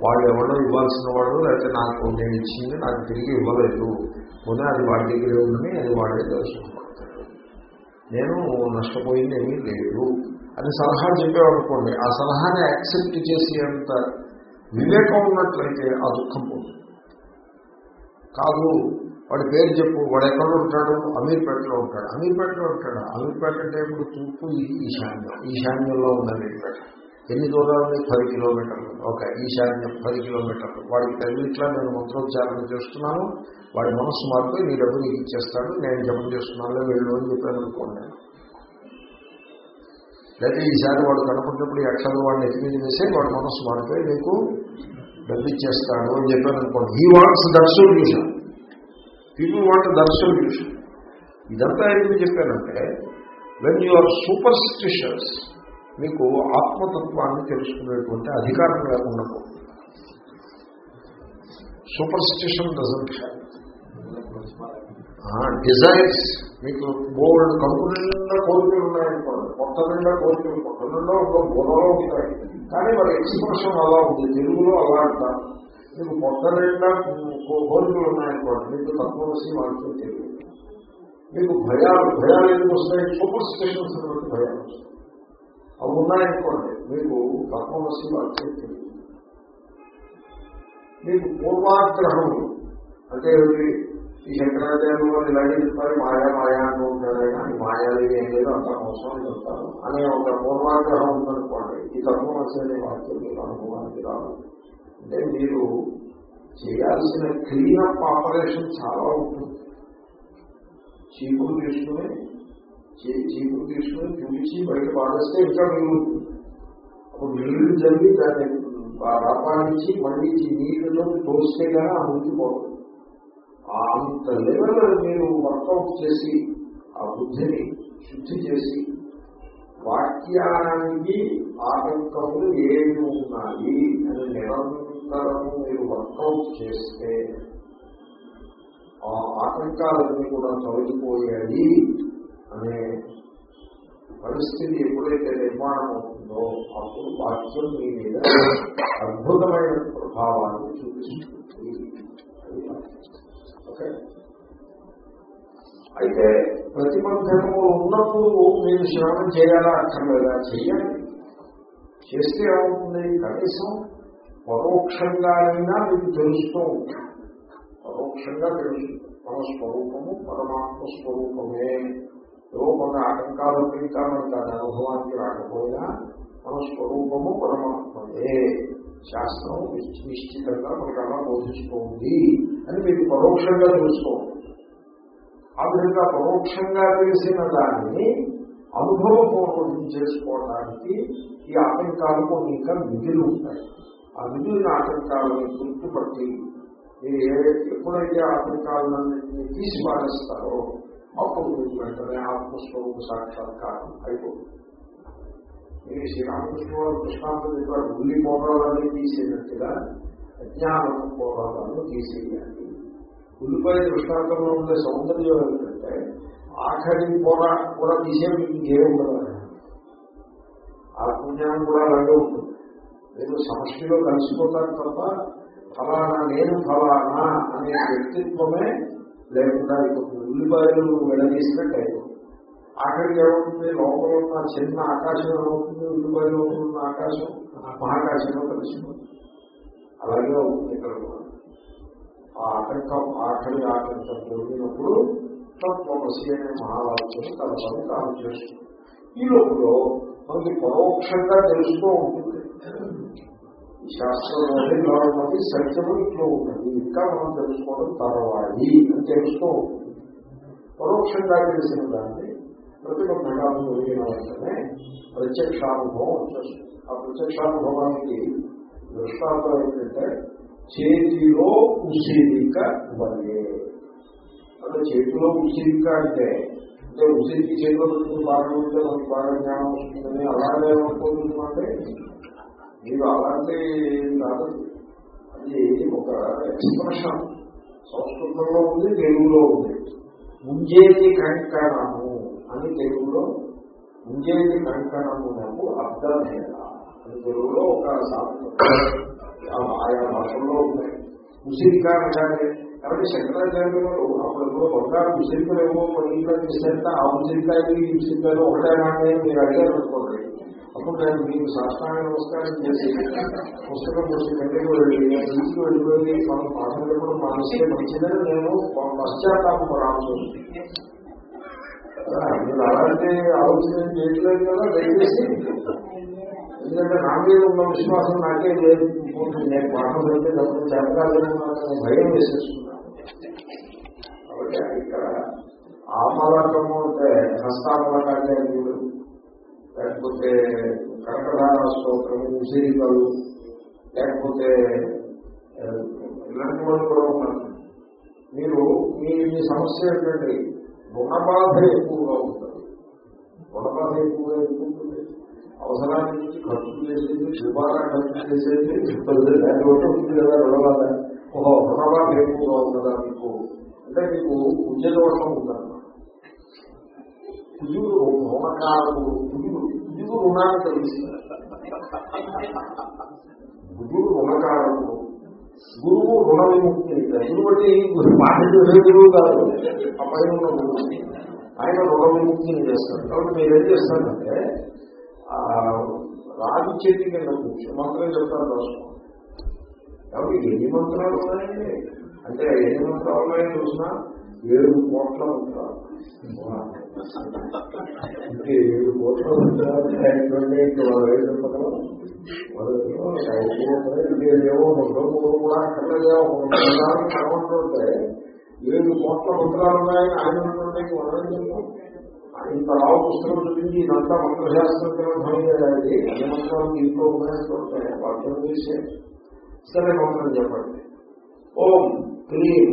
వాళ్ళు ఎవరో ఇవ్వాల్సిన వాడు లేకపోతే నాకు నేను ఇచ్చింది నాకు తిరిగి ఇవ్వలేదు. పోనీ అది వాడి దగ్గరే ఉందని అది వాడే దర్శనపడతాడు నేను నష్టపోయింది ఏమీ లేదు అని సలహా చెప్పేవాడుకోండి ఆ సలహాని యాక్సెప్ట్ చేసి అంత వివేకం ఉన్నట్లయితే ఆ దుఃఖం పోతుంది. కాదు వాడి పేరు చెప్పు వాడు ఎక్కడ ఉంటాడు అమీర్పేటలో ఉంటాడు. అమీర్పేటలో ఉంటాడు? అమీర్పేట అంటే ఇప్పుడు తూర్పు ఈశాన్యం. ఈశాన్యంలో ఉంది అమీర్పేట ఎన్ని దూరాలు పది కిలోమీటర్లు. ఓకే ఈశాన్యం పది కిలోమీటర్లు. వాడికి తగిలిట్లా నేను మంత్రోచ్చారణ చేస్తున్నాను. వాడి మనస్సు మారిపోయి నీ డబ్బు నీకు ఇచ్చేస్తాడు. నేను జపం చేస్తున్నాను వెళ్ళు అని చెప్పాను అనుకోండి. లేదా ఈసారి వాడు కనపడినప్పుడు ఎక్కడ అక్షరం వాడిని ఎత్తి మీద వాడి మనస్సు మారిపోయి నీకు డబ్బు ఇచ్చేస్తాడు అని చెప్పాను అనుకోండి. He wants that solution people want that solution ఇదంతా ఎందుకు చెప్పానంటే when you are superstitions మీకు ఆత్మతత్వాన్ని తెలుసుకునేటువంటి అధికారం లేకుండా సూపర్ స్టిషన్ డజంట్ డిజైన్స్ మీకు బోల్డ్ కంపెనీ కోరికలు ఉన్నాయనుకోండి. కొత్త నిండా కోరికలు కొత్త నిండా ఒక బుర్రలో ఉంటాయి. కానీ మరి ఎక్స్ప్రెషన్ అలా ఉంది తెలుగులో అలా అంటారు. మీకు కొత్త నిండా కోరికలు ఉన్నాయనుకోండి మీకు తత్వవసి వాళ్ళతో తెలియదు మీకు భయాలు భయాలు ఎందుకు వస్తాయి? సూపర్ స్టేషన్స్ భయాలు వస్తాయి. అవి ఉన్నాయనుకోండి మీకు తత్వవసి వాళ్ళతో మీకు పూర్వాగ్రహం అంటే ఈ శంకరాచార్యులు ఇలాగే చెప్పాలి మాయా మాయా అంటూ ఉంటారు ఈ మాయాలు ఏం లేదు అంత అవసరం అని చెప్తారు అనే ఒక పూర్వాగ్రహం ఉందనుకోండి ఈ తత్వమసి అనే వాక్యం మీకు అనుభవానికి రాదు. అంటే మీరు చేయాల్సిన క్లీనప్ ఆపరేషన్ చాలా ఉంటుంది. చీపులు తీసుకుని చీ- చీపులు తీసుకుని తుడిచి బయట పాడేస్తే ఇంకా మిగులుతుంది అప్పుడు నీళ్ళు జరిగి దాన్ని రాపాడించి మళ్ళీ ఈ నీళ్ళలో తోస్తే కానీ ఆ ముందుకు పోతుంది అంత లెవెల్ మీరు వర్కౌట్ చేసి ఆ బుద్ధిని శుద్ధి చేసి వాక్యానికి ఆటంకములు ఏమి ఉన్నాయి అని నిరంతరము మీరు వర్కౌట్ చేస్తే ఆ ఆటంకాలన్నీ కూడా తొలగిపోయాయి. అనే పరిస్థితి ఎప్పుడైతే నిర్మాణం అవుతుందో అప్పుడు వాక్యం మీ మీద అద్భుతమైన ప్రభావాన్ని చూపిస్తుంది. అది వాక్యం. ఓకే? అయితే ప్రతిబంధకము ఉన్నప్పుడు మీరు శ్రవణం చేయాలా? అక్కర్లేదా? చేయాలి. చేస్తే ఏమవుతుంది? కనీసం పరోక్షంగా అయినా మీకు తెలుస్తూ ఉంటుంది. పరోక్షంగా తెలుస్తుంది. మన స్వరూపము పరమాత్మ స్వరూపమే. ఏవో కొన్ని ఆటంకాలు ఇంకా కాదు దాని అనుభవానికి రాకపోయినా మన స్వరూపము పరమాత్మయే. శాస్త్రం నిశ్చితంగా మనకు అలా బోధిస్తోంది అని మీకు పరోక్షంగా తెలుసుకోవాలి. ఆ విధంగా పరోక్షంగా తెలిసిన దానిని అనుభవపూర్వం చేసుకోవడానికి ఈ ఆటంకాలు కొన్ని ఇంకా మిగిలి ఉంటాయి ఆ మిగిలిన ఆటంకాలను గుర్తుపట్టి మీరు ఏ ఎప్పుడైతే ఆటంకాలన్నింటినీ తీసి పారేస్తారో అప్పుడు మీకు వెంటనే ఆత్మస్వరూప సాక్షాత్కారం అయిపోతుంది. మీరు శ్రీరామకృష్ణ వారు కృష్ణాంతం చెప్పారు ఉల్లి పోరాటాన్ని తీసేటట్టుగా అజ్ఞానం పోరాటాలను తీసేయాలి. ఉల్లిపాయ దృష్టాంతంలో ఉండే సౌందర్యం ఏంటంటే ఆఖరి పొర కూడా తీసే ఇంకే ఉండదు. ఆత్మజ్ఞానం కూడా అలాగే ఉంటుంది. మీరు సమష్టిలో కలిసిపోతారు తప్ప ఫలానా నేను ఫలానా అనే వ్యక్తిత్వమే లేకుండా అయిపోతుంది ఉల్లిపాయలు వెళ్ళదీసినట్టు అయిపోతుంది. ఆఖరికి ఏమవుతుంది? లోపల ఉన్న చిన్న ఆకాశం ఏమవుతుంది? ఉల్లిపాయలో ఉన్న ఆకాశం మహాకాశంలో కలిసిపోతుంది. అలాగే అవుతుంది ఇక్కడ ఆ ఆటంకం ఆఖరి ఆటంకం జరిగినప్పుడు తత్వమసి అనే మహావాక్యం కలపని తాను చేస్తుంది. ఈ లోపల మనకి పరోక్షంగా తెలుస్తూ ఉంటుంది. శాస్త్రంలోనే ఉన్నది సత్యము ఇట్లో ఉన్నది. ఇంకా మనం తెలుసుకోవడం తర్వాయి అని తెలుస్తూ పరోక్షంగా తెలిసిన దాన్ని ప్రతిబంధంగా జరిగిన వెంటనే ప్రత్యక్షానుభవం వచ్చేస్తుంది. ఆ ప్రత్యక్షానుభవానికి దృష్టాంతం ఏంటంటే చేతిలో ఉసిరిక వలే అంటే చేతిలో ఉసిరిక అంటే అంటే ఉసిరికి చేతిలో పెట్టుకుని బాగా ఉంటే మనకి బాగా జ్ఞానం వస్తుందని అలాగే అనుకుంటున్నామంటే మీరు అలాంటి కాదు. అది ఒక ఎక్స్ప్రెషన్ సంస్కృతంలో ఉంది తెలుగులో ఉంది. ముంజేది కంకణము అని తెలుగులో ముంజేది కంకణము నాకు అర్థమేలా. అని తెలుగులో ఒక ఆయా భాషల్లో ఉన్నాయి ఉసిరిక అనగానే కాబట్టి శంకరాచార్య గారు అప్పుడు బంగారు ముసిరికలు ఏమో పనులుగా చేసేంత ఆ ముసిరికాయలు ఈ ముసిరికాయలు ఒకటే అని మీరు అడిగారు అనుకోండి అప్పుడు నేను మీకు శాస్త్రాన్ని నమస్కారం చేసి పుస్తకం వచ్చి కంటికి వెళ్ళి ఇంటికి వెళ్ళిపోయి మనం పాఠం చెప్పడం మానేస్తే మంచిదని నేను పశ్చాత్తాపం రావాల్సి వస్తుంది మీరు అలాంటి ఆలోచన చేయట్లేదు కదా దయచేసి. ఎందుకంటే నా మీద ఉన్న విశ్వాసం నాకే లేదు. నేను పాఠం పెడితే డబ్బులు చేపకాలని భయం వేసేస్తున్నాను కాబట్టి ఇక్కడ ఆమలకము అంటే హస్తామలకాచార్యులు లేకపోతే కనకదాన స్తోత్రము ఉసిరికలు లేకపోతే ఇలాంటి వాళ్ళు కూడా ఉన్నారు. మీరు మీ మీ సమస్య ఏంటండి రుణబాధ ఎక్కువగా ఉంటుంది. రుణబాధ ఎక్కువగా ఎక్కువ అవసరాన్ని నుంచి ఖర్చు చేసేది శుభారా ఖర్చు చేసేది లేకపోతే ఉంటుంది కదా రుణబాధ ఓహో రుణబాధ ఎక్కువగా ఉంటుందా మీకు? అంటే మీకు ఉద్యోగవర్గం ఉందన్నమాట. కుజుడు రుణకారకుడు బుద్ధుడు రుణాన్ని కలిగిస్తుంది బుద్ధుడు రుణకారకుడు గురువు రుణ విముక్తి గురువు? బట్టి పాఠ్య గురువు కాదు. ఆ పైన ఉన్న గురువు. ఆయన రుణ విముక్తిని చేస్తారు కాబట్టి మీరు ఏం చేస్తారంటే రాజు చేతి కింద కూర్చో. మంత్రం చెప్తారు రాసుకో కాబట్టి ఎన్ని మంత్రాలు ఉన్నాయండి? అంటే ఎన్ని మంత్రాలు ఉన్నాయో చూసినా ఏడు కోట్ల మంత్రాలు. ఏడు కోట్ల మంత్రాలు ఐదు పక్కన ఏవో రెండు మూడు ఉన్నాయని ఆయన ఇంత రావు పుస్తకం చూపించి ఇదంతా మంత్రశాస్త్ర గ్రంథం అది అన్ని మంత్రాలు ఇంట్లో ఉన్నాయంటే అర్థం చేసే సరే మంత్రం చెప్పండి. ఓం క్లీం.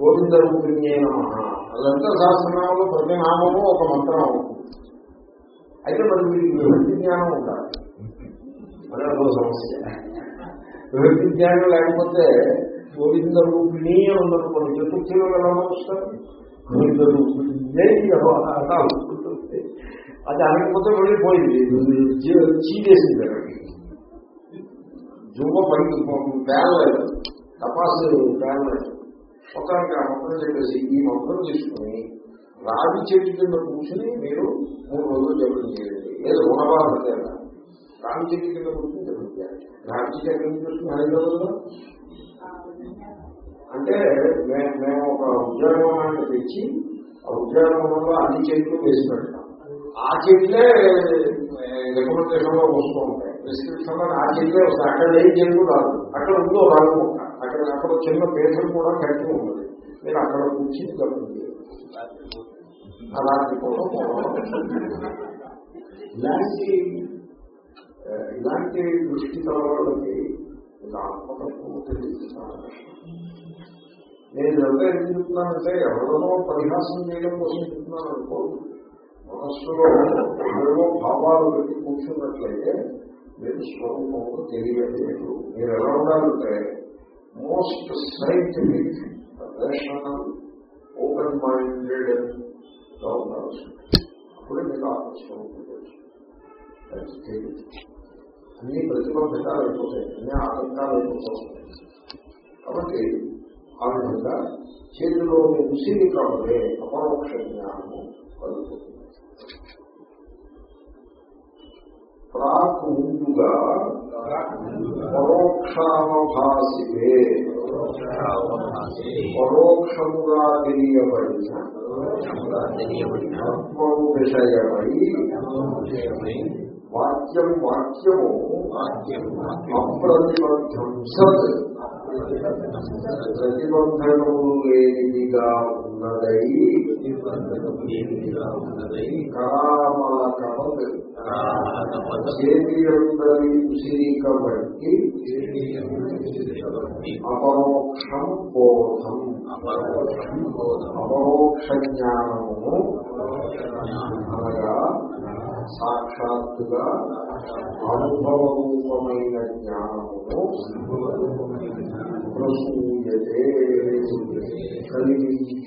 గోవింద రూపిణ్యే నమ. అదంతా శాస్త్రనామంలో ప్రతి నామము ఒక మంత్రం అవుతుంది అయితే మరి వీరికి విభక్తి జ్ఞానం ఉండాలి. మరి అదో సమస్య. విభక్తి జ్ఞానం లేకపోతే గోవింద రూపిణి ఉందనుకోండి. చతుర్థిలో ఎలా వస్తారు గోవింద రూపిణి అది అనకపోతే వెళ్ళిపోయింది చీడేసింది జుమ్మ పడి పేరలేదు తపాసు పేరలేదు ఒకరికి ఆ మొత్తం చెప్పేసి ఈ మొత్తం తీసుకుని రావి చెట్టు కింద కూర్చుని మీరు మూడు రోజులు జపం చేయండి. లేదు రుణబాధ లేదా రావి చెట్టు కింద కూర్చుని జపం చేయాలి. రావి చెట్టు ఎక్కడి నుంచి వస్తుంది? హైదరాబాద్లో అంటే మేము ఒక ఉద్యానవనాన్ని తెచ్చి ఆ ఉద్యానవనంలో అన్ని చెట్లు వేసి పెడతాం. ఆ చెట్లే రికమెండేషన్లో వస్తూ ఉంటాయి. ప్రిస్క్రిప్షన్లో ఆ చెట్లే వస్తాయి. అక్కడ ఏం చెట్లు రాదు. అక్కడ ఉందో రాదు మొక్క. అక్కడ అక్కడ చిన్న పేపర్ కూడా కట్టి ఉన్నది. నేను అక్కడ కూర్చుని కలుగుతుంది అలాంటి కోసం ఇలాంటి ఇలాంటి దృష్టి కలవాళ్ళకి ఆత్మతత్వం నేను ఇదంతా ఎందుకు చెప్తున్నానంటే ఎవరినో పరిహాసం చేయడం కోసం చెప్తున్నాను అనుకోదు మనస్సులో ఏవో భావాలు పెట్టి కూర్చున్నట్లయితే మీరు స్వరూపంలో తెలియలేదు మీరు ఎలా ఉండాలంటే మోస్ట్ సైంటిఫిక్ రేషనల్ ఓపెన్ మైండెడ్గా ఉండాల్సి అప్పుడే మీకు ఆత్మస్వరూపం తెలుసు That's it. అన్ని ప్రతిబంధకాలు అయిపోతాయి అన్ని ఆటంకాలు అయిపోతాయి కాబట్టి ఆ విధంగా చేతిలోని ఉసిరి కాబట్టి అపరోక్ష జ్ఞానము కలుగుతుంది ప్రాక్ ముందుగా పరోక్షావభాసివే పరోక్షముగా తెలియబడిన ఆత్మము విషయమై వాక్యం వాక్యము అప్రతిబద్ధం సత్ ప్రతిబంధనము లేనిదిగా ఉన్నదై. కరామలకవత్ చేతియందరి ఉసిరిక బట్టి అపరోక్షం బోధం. అపరోక్ష జ్ఞానము. అనగా సాక్షాత్తుగా అనుభవ రూపమైన జ్ఞానమును ప్రసూయతే కలిగించు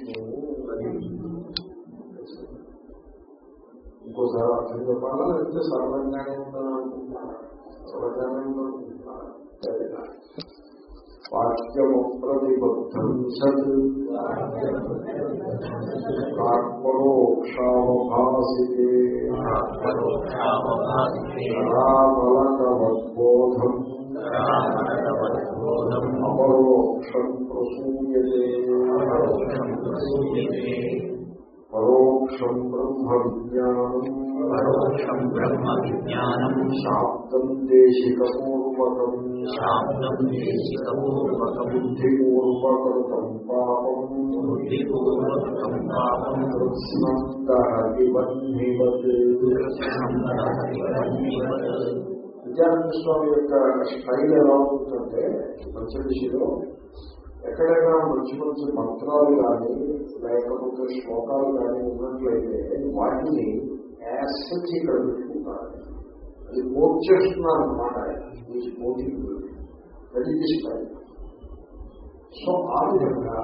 ఇంకోసారి అర్థం చెప్పాలా? లేకపోతే సర్వజ్ఞానం ఉందని సరేనా వాక్యము ప్రతిబద్ధం సత్ ఆత్మరోక్షావభాసితే విజ్ఞానం శాబ్దం దేశికపూర్వకం. శాబ్దం దేశికపూర్వకం. బుద్ధిపూర్వకృతం పాపం. బుద్ధిపూర్వకం పాపం. కృత్స్నందహివన్నివత్ విద్యానంద స్వామి యొక్క స్టైల్ ఎలా ఉంటుందంటే పంచదశిలో ఎక్కడైనా మంచి మంచి మంత్రాలు కానీ లేకపోతే శ్లోకాలు కానీ ఉన్నట్లయితే వాటిని యాసెట్ ఇక్కడ అది కోట్ చేస్తున్నారు అన్నమాట ఈ కోటింగ్ అది సో ఆ విధంగా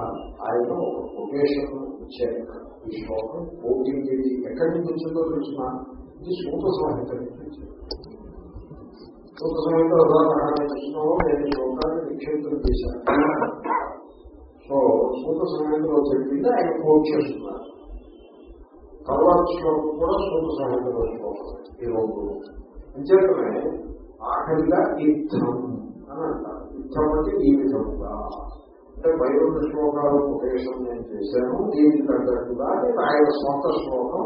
ఆయన ఒక కొటేషన్ ఇచ్చారు ఈ శ్లోకం కోటింగ్ ఇది ఎక్కడి నుంచి వచ్చిందో తెలిసిన ఇది సూత సంహిత నుంచి సూత సంహిత ఉదాహరణ కృష్ణలో నేను శ్లోకాన్ని నిక్షేపం చేశాను సో సూత సంహితలో చెప్పింది ఆయన కోట్ చేస్తున్నారు తర్వాత శ్లోకం కూడా సూత సహితం శ్లోకం ఈ రెండు అంచేతనే ఆఖరిగా యుద్ధం అని అంటారు. యుద్ధం అంటే ఈ విధముగా. అంటే బయట శ్లోకాలు ఉపదేశం నేను చేశాను దీనికి తగ్గట్టుగా నేను ఆయన సొంత శ్లోకం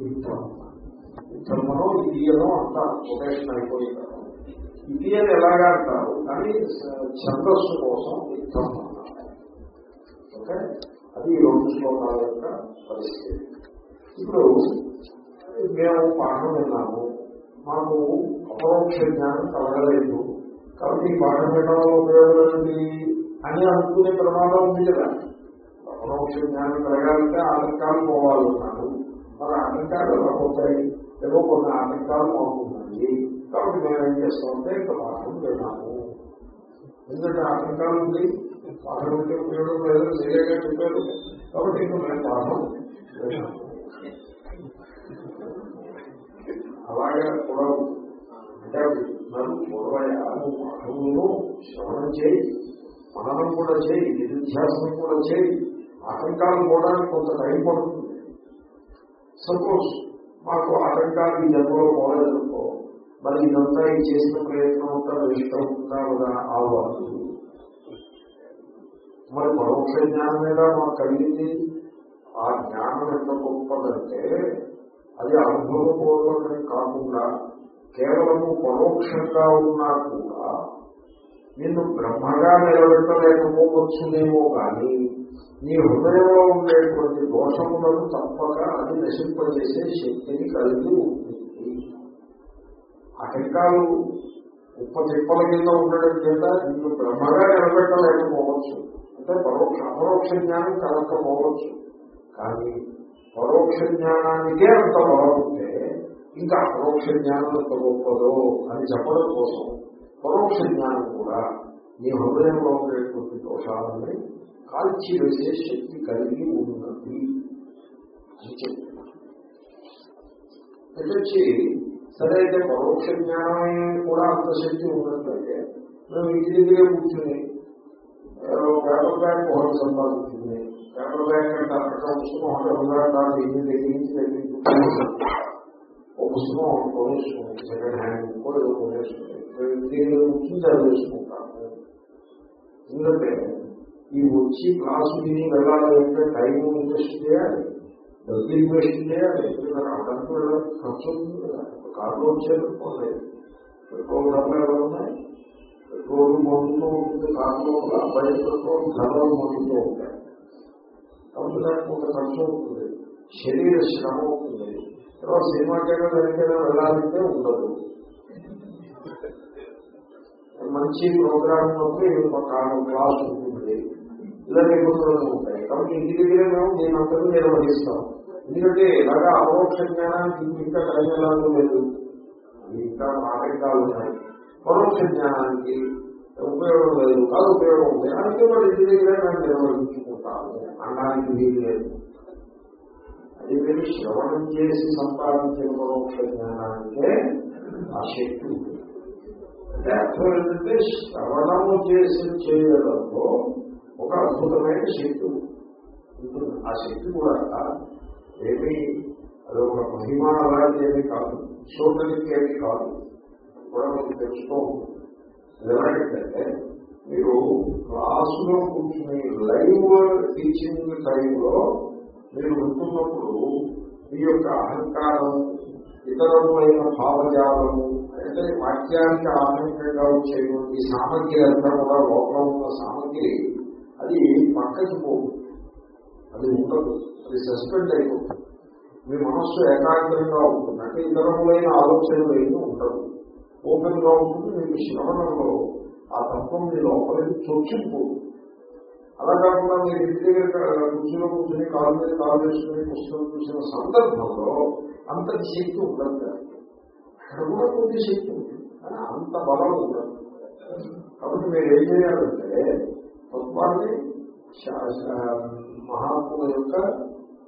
యుద్ధం యుద్ధమనో ఇదియనో అంటారు. ఉపదేశం అయిపోయింది ఇది అని ఎలాగా అంటారు? కానీ ఛందస్సు కోసం యుద్ధం అన్నారు ఓకే? అది ఈ రెండు శ్లోకాల యొక్క పరిస్థితి. ఇప్పుడు మేము పాఠం విన్నాము మాకు అపరోక్ష జ్ఞానం కలగలేదు. కాబట్టి ఈ పాఠం వినడంలో ఉపయోగం అని అనుకునే ప్రమాదం ఉంది కదా. అపరోక్ష జ్ఞానం కలగాలంటే ఆటంకాలు పోవాలన్నాడు. మరి ఆటంకాలు ఎలా పోతాయి? ఏవో కొన్ని ఆటంకాలు మాకున్నాయి. కాబట్టి మేము ఏం చేస్తామంటే ఇంకా పాఠం విన్నాము. ఎందుకంటే ఆటంకాలు ఉంది. పాఠం ఉంటే ఉపయోగం లేదు. లేదేగా చెప్పారు. కాబట్టి ఇంకా మేము పాఠం విన్నాము. అలాగే కూడా ఉంటుంది అంటే నన్ను పూర్వయ పాఠములను శ్రవణం చేయి మననం కూడా చేయి నిరుధ్యాసనం కూడా చేయి ఆటంకాలు కూడా కొంత టైం పడుతుంది. సపోజ్ మాకు ఆటంకాలు ఈ జన్మలో పోలేదనుకో మరి ఇదంతా ఈ చేసిన ప్రయత్నం అంతా ఇష్టం ఉందా కదా ఆవాదు మరి పరోక్ష జ్ఞానం మీద మాకు కలిగింది? ఆ జ్ఞానం ఎంత గొప్పదంటే అది అనుభవపూర్వకం కాకుండా కేవలము పరోక్షంగా ఉన్నా కూడా నిన్ను బ్రహ్మగా నిలబెట్టలేకపోవచ్చునేమో కానీ నీ హృదయంలో ఉండేటువంటి దోషములను తప్పక అది నశింపజేసే శక్తిని కలిగి ఉంటుంది. ఆ టెంకాలు ఉప్ప తిప్పల కింద ఉండడం చేత నిన్ను బ్రహ్మగా నిలబెట్టలేకపోవచ్చు. అంటే పరోక్ష అపరోక్ష జ్ఞానం కలగకపోవచ్చు. కానీ పరోక్ష జ్ఞానానికే అంత బలముంటే ఇంకా అపరోక్ష జ్ఞానం ఎంత గొప్పదో అని చెప్పడం కోసం పరోక్ష జ్ఞానం కూడా మీ హృదయంలో ఉండేటువంటి దోషాలని కాల్చి వేసే శక్తి కలిగి ఉన్నది అని చెప్తున్నారు వచ్చి సరే అయితే పరోక్ష జ్ఞానమే కూడా అంత శక్తి ఉన్నట్లయితే మేము ఇంటి దగ్గరే కూర్చుని ఏదో పేపర్ బ్యాగ్ ఒకటి సంపాదించింది. పేపర్ బ్యాగ్ అంటే పుస్తకం ఒకటి ఉండాలి ఇంటి దగ్గర నుంచి దగ్గర పుస్తకం ఒకటి సెకండ్ హ్యాండ్ ఏదో చదివేసుకుంటాము ఎందుకంటే ఈ వచ్చి క్లాసు విని వెళ్ళాలి అంటే టైం ఇన్వెస్ట్ చేయాలి డబ్బు ఇన్వెస్ట్ చేయాలి అక్కడికి ఖర్చు అవుతుంది కదా కార్లో వచ్చేటప్పుడు పెట్రోల్ డబ్బులు ఉన్నాయి పెట్రోల్ మందుతూ ఉంటుంది కార్లో బయట పెట్రోల్ ధరలు మందుతూ ఉంటాయి కాబట్టి దానికి ఖర్చు అవుతుంది శరీర శ్రమ అవుతుంది తర్వాత సినిమాకైనా దానికైనా వెళ్ళాలంటే ఉండదు. మంచి ప్రోగ్రామ్ ఉన్నప్పుడు క్లాస్ ఉంటుంది. ఇలా నిబంధనలు ఉంటాయి. కాబట్టి ఇంటి దగ్గరే మేము దీని నిర్వహిస్తాం ఎందుకంటే ఇలాగా అపరోక్ష జ్ఞానానికి ఇంకా టైం లేదు. ఇంకా ఆటంకాలు ఉన్నాయి. పరోక్ష జ్ఞానానికి ఉపయోగం లేదు. కాదు ఉపయోగం ఉంది అందుకే మరి ఇంటి దగ్గర మేము నిర్వహించుకుంటాము అనడానికి వీలు లేదు. అది మీరు శ్రవణం చేసి సంపాదించిన పరోక్ష జ్ఞానానికే ఆ శక్తి అంటే అర్థం ఏంటంటే శ్రవణము చేసి చేయడంలో ఒక అద్భుతమైన శక్తి ఉంటుంది. ఆ శక్తి కూడా ఏమీ అది ఒక మహిమ అలాంటి ఏమీ కాదు. చూడడానికి ఏమీ కాదు. కూడా మీకు తెలుసుకో అది ఎలాగంటే మీరు క్లాసులో కూర్చుని లైవ్ టీచింగ్ టైంలో మీరు ఉంటున్నప్పుడు మీ యొక్క అహంకారం ఇతరులైన భావజాలము అంటే వాక్యానికి ఆధునికంగా వచ్చేటువంటి సామగ్రి అంతా కూడా లోపల ఉన్న సామగ్రి అది పక్కకి పోదు. అది ఉండదు. అది సస్పెండ్ అయిపోతుంది. మీ మనస్సు ఏకాగ్రంగా ఉంటుంది. అంటే ఇతరులైన ఆలోచనలు ఏమీ ఉండదు ఓపెన్గా ఉంటుంది మీకు శ్రవణంలో ఆ తత్వం మీ లోపలికి చొచ్చుకుపోదు. అలా కాకుండా మీరు ఇంటి దగ్గర కూర్చుని కూర్చుని కాలు మీద కాలు వేసుకుని పుస్తకం చూసిన సందర్భంలో అంత శక్తి ఉండదు. అక్కడ కూడా కొద్ది శక్తి ఉంటుంది కానీ అంత బలం ఉండదు. కాబట్టి మీరు ఏం చేయాలంటే తత్వాన్ని మహాత్ముల యొక్క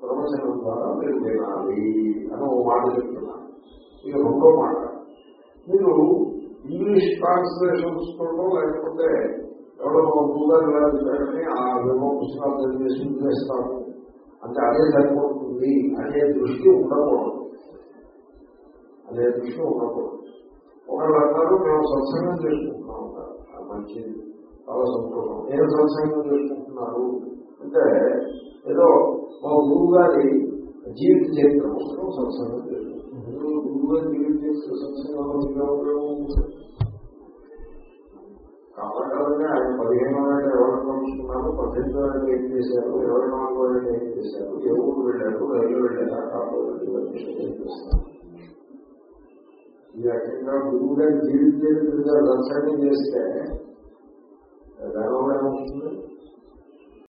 ప్రవచనం ద్వారా మీరు వినాలి అని ఓ మాట చెప్తున్నారు. ఇక రెండో మాట మీరు ఇంగ్లీష్ ట్రాన్స్లేషన్స్ లేకపోతే ఎవరో గూగల్ వెళ్ళని ఆ విమో పుస్తకాలు తెలియజేసి చేస్తాము అంటే అదే సరిపోతుంది. అనే దృష్టి ఉండకూడదు. అనే దృష్టి ఉండకూడదు. ఒకళ్ళు అంటారు మేము సత్సంగం చేసుకుంటున్నాం అంటారు. మంచిది. చాలా సంతోషం. ఏం సత్సంగం చేసుకుంటున్నారు అంటే ఏదో మా గురువు గారి జీవిత చరిత్ర పుస్తకం సత్సంగం చేసుకుంటున్నారు గురువు గారి కాబట్టి ఆయన పదిహేను వేల ఎవరు కలుసుకున్నారు పద్దెనిమిది వేల ఏం చేశారు ఇరవై నాలుగు వేల ఏం చేశారు ఏ ఊరు వెళ్ళారు రైలు వెళ్ళారా కాబట్టి ఏం చేస్తారు ఈ రకంగా గురువు గారి జీవిత దర్శనం చేస్తే దానివల్ల ఏమవుతుంది